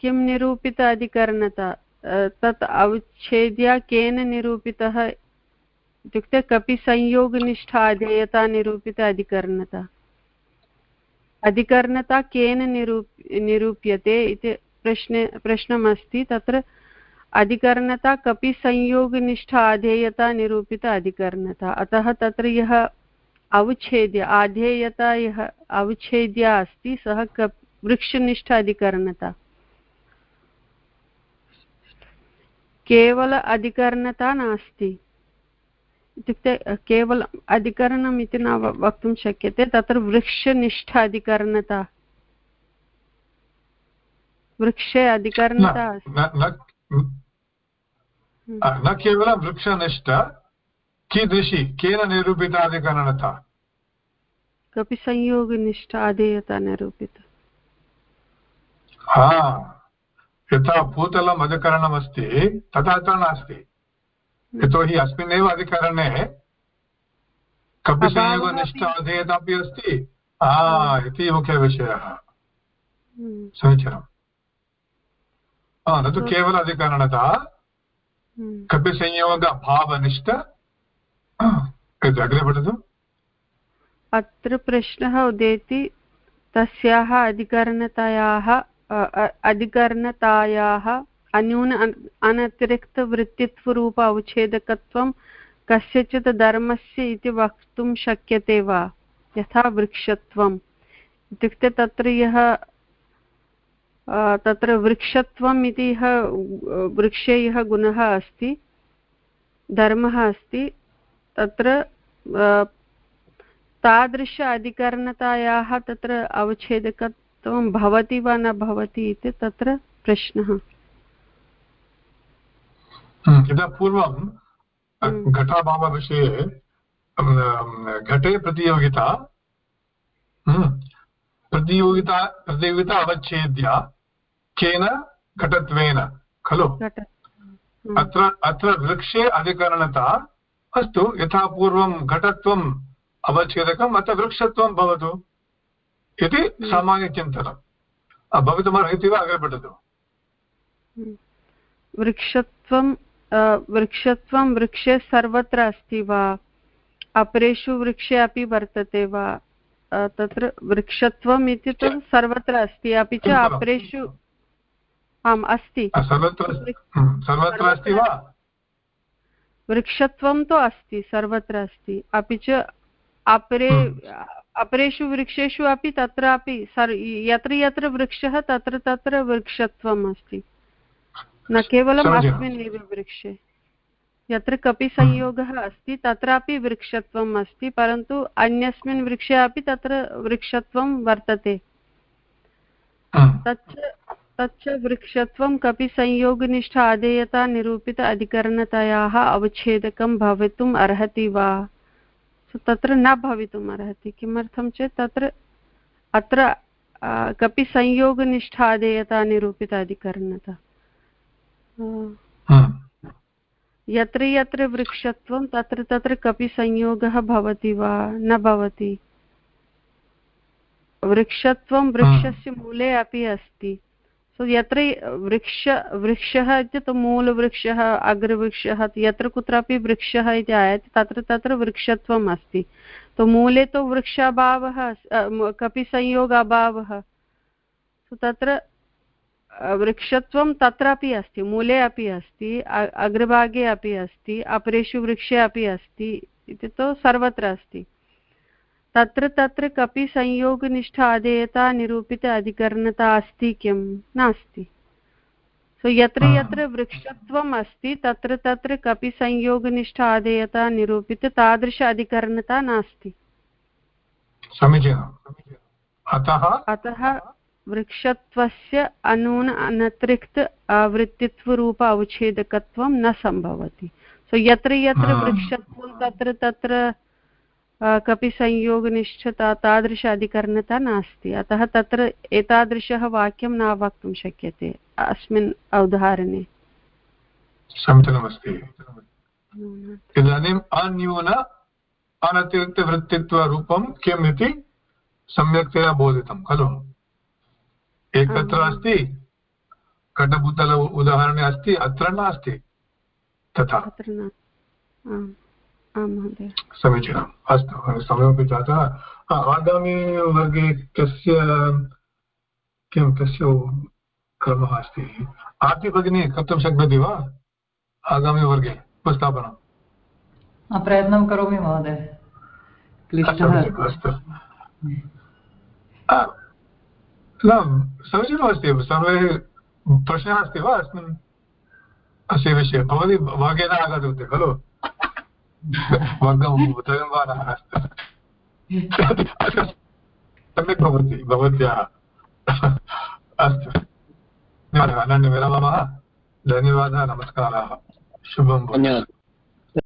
किं निरूपित अधिकरणता? तत् अवच्छेद्या केन निरूपितः? इत्युक्ते कपि संयोगनिष्ठा अधेयता निरूपित अधिकरणता? अधिकरणता केन निरूप, निरूप्यते इति प्रश्ने, प्रश्नमस्ति। तत्र अधिकरणता कपि संयोगनिष्ठा अधेयता निरूपित अधिकरणता। अतः तत्र यः अवच्छेद्य आधेयता यः अवच्छेद्या अस्ति सः कप् वृक्षनिष्ठ अधिकरणता केवल अधिकरणता नास्ति। इत्युक्ते केवलम् अधिकरणम् इति न वक्तुं शक्यते तत्र वृक्षनिष्ठ अधिकरणता वृक्षे अधिकरणता न केवलं वृक्षनिष्ठ कीदृशी? केन निरूपिताधिकरणता कपि संयोगनिष्ठ आधेयता निरूपित। हा यथा भूतलम् अधिकरणमस्ति तथा अत्र नास्ति। यतोहि अस्मिन्नेव अधिकरणे कपिसंयोगनिष्ठ अधेयता अपि अस्ति। इति मुख्यविषयः। हम्म। समीचीनम्। तत्तु केवल अधिकरणता हम्म। कपिसंयोगभावनिष्ठ अग्रे पठतु। अत्र प्रश्नः उदेति, तस्याः अधिकरणतायाः अधिकरणतायाः अन्यून अनतिरिक्तवृत्तित्वरूप अवच्छेदकत्वं कस्यचित् धर्मस्य इति वक्तुं शक्यते वा? यथा वृक्षत्वम्। इत्युक्ते तत्र यः तत्र वृक्षत्वम् इति यः वृक्षे यः गुणः अस्ति, धर्मः अस्ति तत्र तादृश अधिकरणतायाः तत्र अवच्छेदकत्वं भवति वा न भवति इति तत्र प्रश्नः यदा पूर्वं। घटाभावविषये घटे प्रतियोगिता प्रतियोगिता प्रतियोगिता अवच्छेद्य केन घटत्वेन खलु। अत्र अत्र वृक्षे अधिकरणता अस्तु यथा पूर्वं घटत्वम् अवच्छेदकम् अत्र वृक्षत्वं भवतु इति सामान्यचिन्तनं भवितुमर्हति वा? अग्रे पठतु वृक्षत्वं वृक्षत्वं वृक्षे सर्वत्र अस्ति वा? अपरेषु वृक्षे अपि वर्तते वा? तत्र वृक्षत्वम् इति तु सर्वत्र अस्ति अपि च अपरेषु। आम् अस्ति। सर्वत्र अस्ति वा? वृक्षत्वं तु अस्ति सर्वत्र अस्ति। अपि च अपरे अपरेषु वृक्षेषु अपि तत्रापि सर् यत्र यत्र वृक्षः तत्र तत्र वृक्षत्वम् अस्ति। न केवलम् अस्मिन् एव वृक्षे। यत्र कपि संयोगः अस्ति तत्रापि वृक्षत्वम् अस्ति परन्तु अन्यस्मिन् वृक्षे अपि तत्र वृक्षत्वं वर्तते। तच्च तच्च वृक्षत्वं कपि संयोगनिष्ठ आदेयता निरूपित अधिकरणतायाः अवच्छेदकं भवितुम् अर्हति वा? तत्र न भवितुम् अर्हति। किमर्थं चेत् तत्र अत्र कपि संयोगनिष्ठादेयता निरूपित अधिकरणता। यत्र यत्र वृक्षत्वं तत्र तत्र कपि संयोगः भवति वा? न भवति। वृक्षत्वं वृक्षस्य मूले अपि अस्ति। सो यत्र वृक्ष वृक्षः इत्युक्ते मूलवृक्षः अग्रवृक्षः यत्र कुत्रापि वृक्षः इति आयाति तत्र तत्र वृक्षत्वम् अस्ति तो मूले तु वृक्षाभावः कपि संयोग अभावः तत्र वृक्षत्वं तत्रापि अस्ति मूले अपि अस्ति अग्रभागे अपि अस्ति अपरेषु वृक्षे अपि अस्ति इति तु सर्वत्र अस्ति तत्र तत्र कपि संयोगनिष्ठ आदेयता निरूपित अधिकरणता अस्ति किं? नास्ति। सो यत्र यत्र वृक्षत्वम् अस्ति तत्र तत्र कपि संयोगनिष्ठ आदेयता निरूपित तादृश अधिकरणता नास्ति। अतः अतः वृक्षत्वस्य अनून अनतिरिक्त आवृत्तित्वरूप अवच्छेदकत्वं न सम्भवति। सो यत्र यत्र वृक्षत्वं तत्र तत्र कपि संयोगनिष्ठता तादृश अधिकरणता नास्ति। अतः तत्र एतादृशः वाक्यं न वक्तुं शक्यते अस्मिन् उदाहरणे समीचीनमस्ति। इदानीम् अन्यून अनतिरिक्तवृत्तित्वरूपं किम् इति सम्यक्तया बोधितं खलु? एकत्र अस्ति कटपुतल उदाहरणे अस्ति अत्र नास्ति तथा। समीचीनम्। अस्तु समयमपि जातः। आगामिवर्गे कस्य किं कस्य क्रमः अस्ति? आर्ति भगिनी कर्तुं शक्नोति वा? आगामिवर्गे उपस्थापनं। प्रयत्नं करोमि महोदय। अस्तु न समीचीनमस्ति सर्वे प्रश्नः अस्ति वा? अस्मिन् अस्य विषये। भवती भागेन आगतवती खलु? वर्गं त्रयं वा न सम्यक् भवति भवत्याः। अस्तु। धन्यवादः विरमामः धन्यवादः नमस्काराः। शुभं धन्यवादः।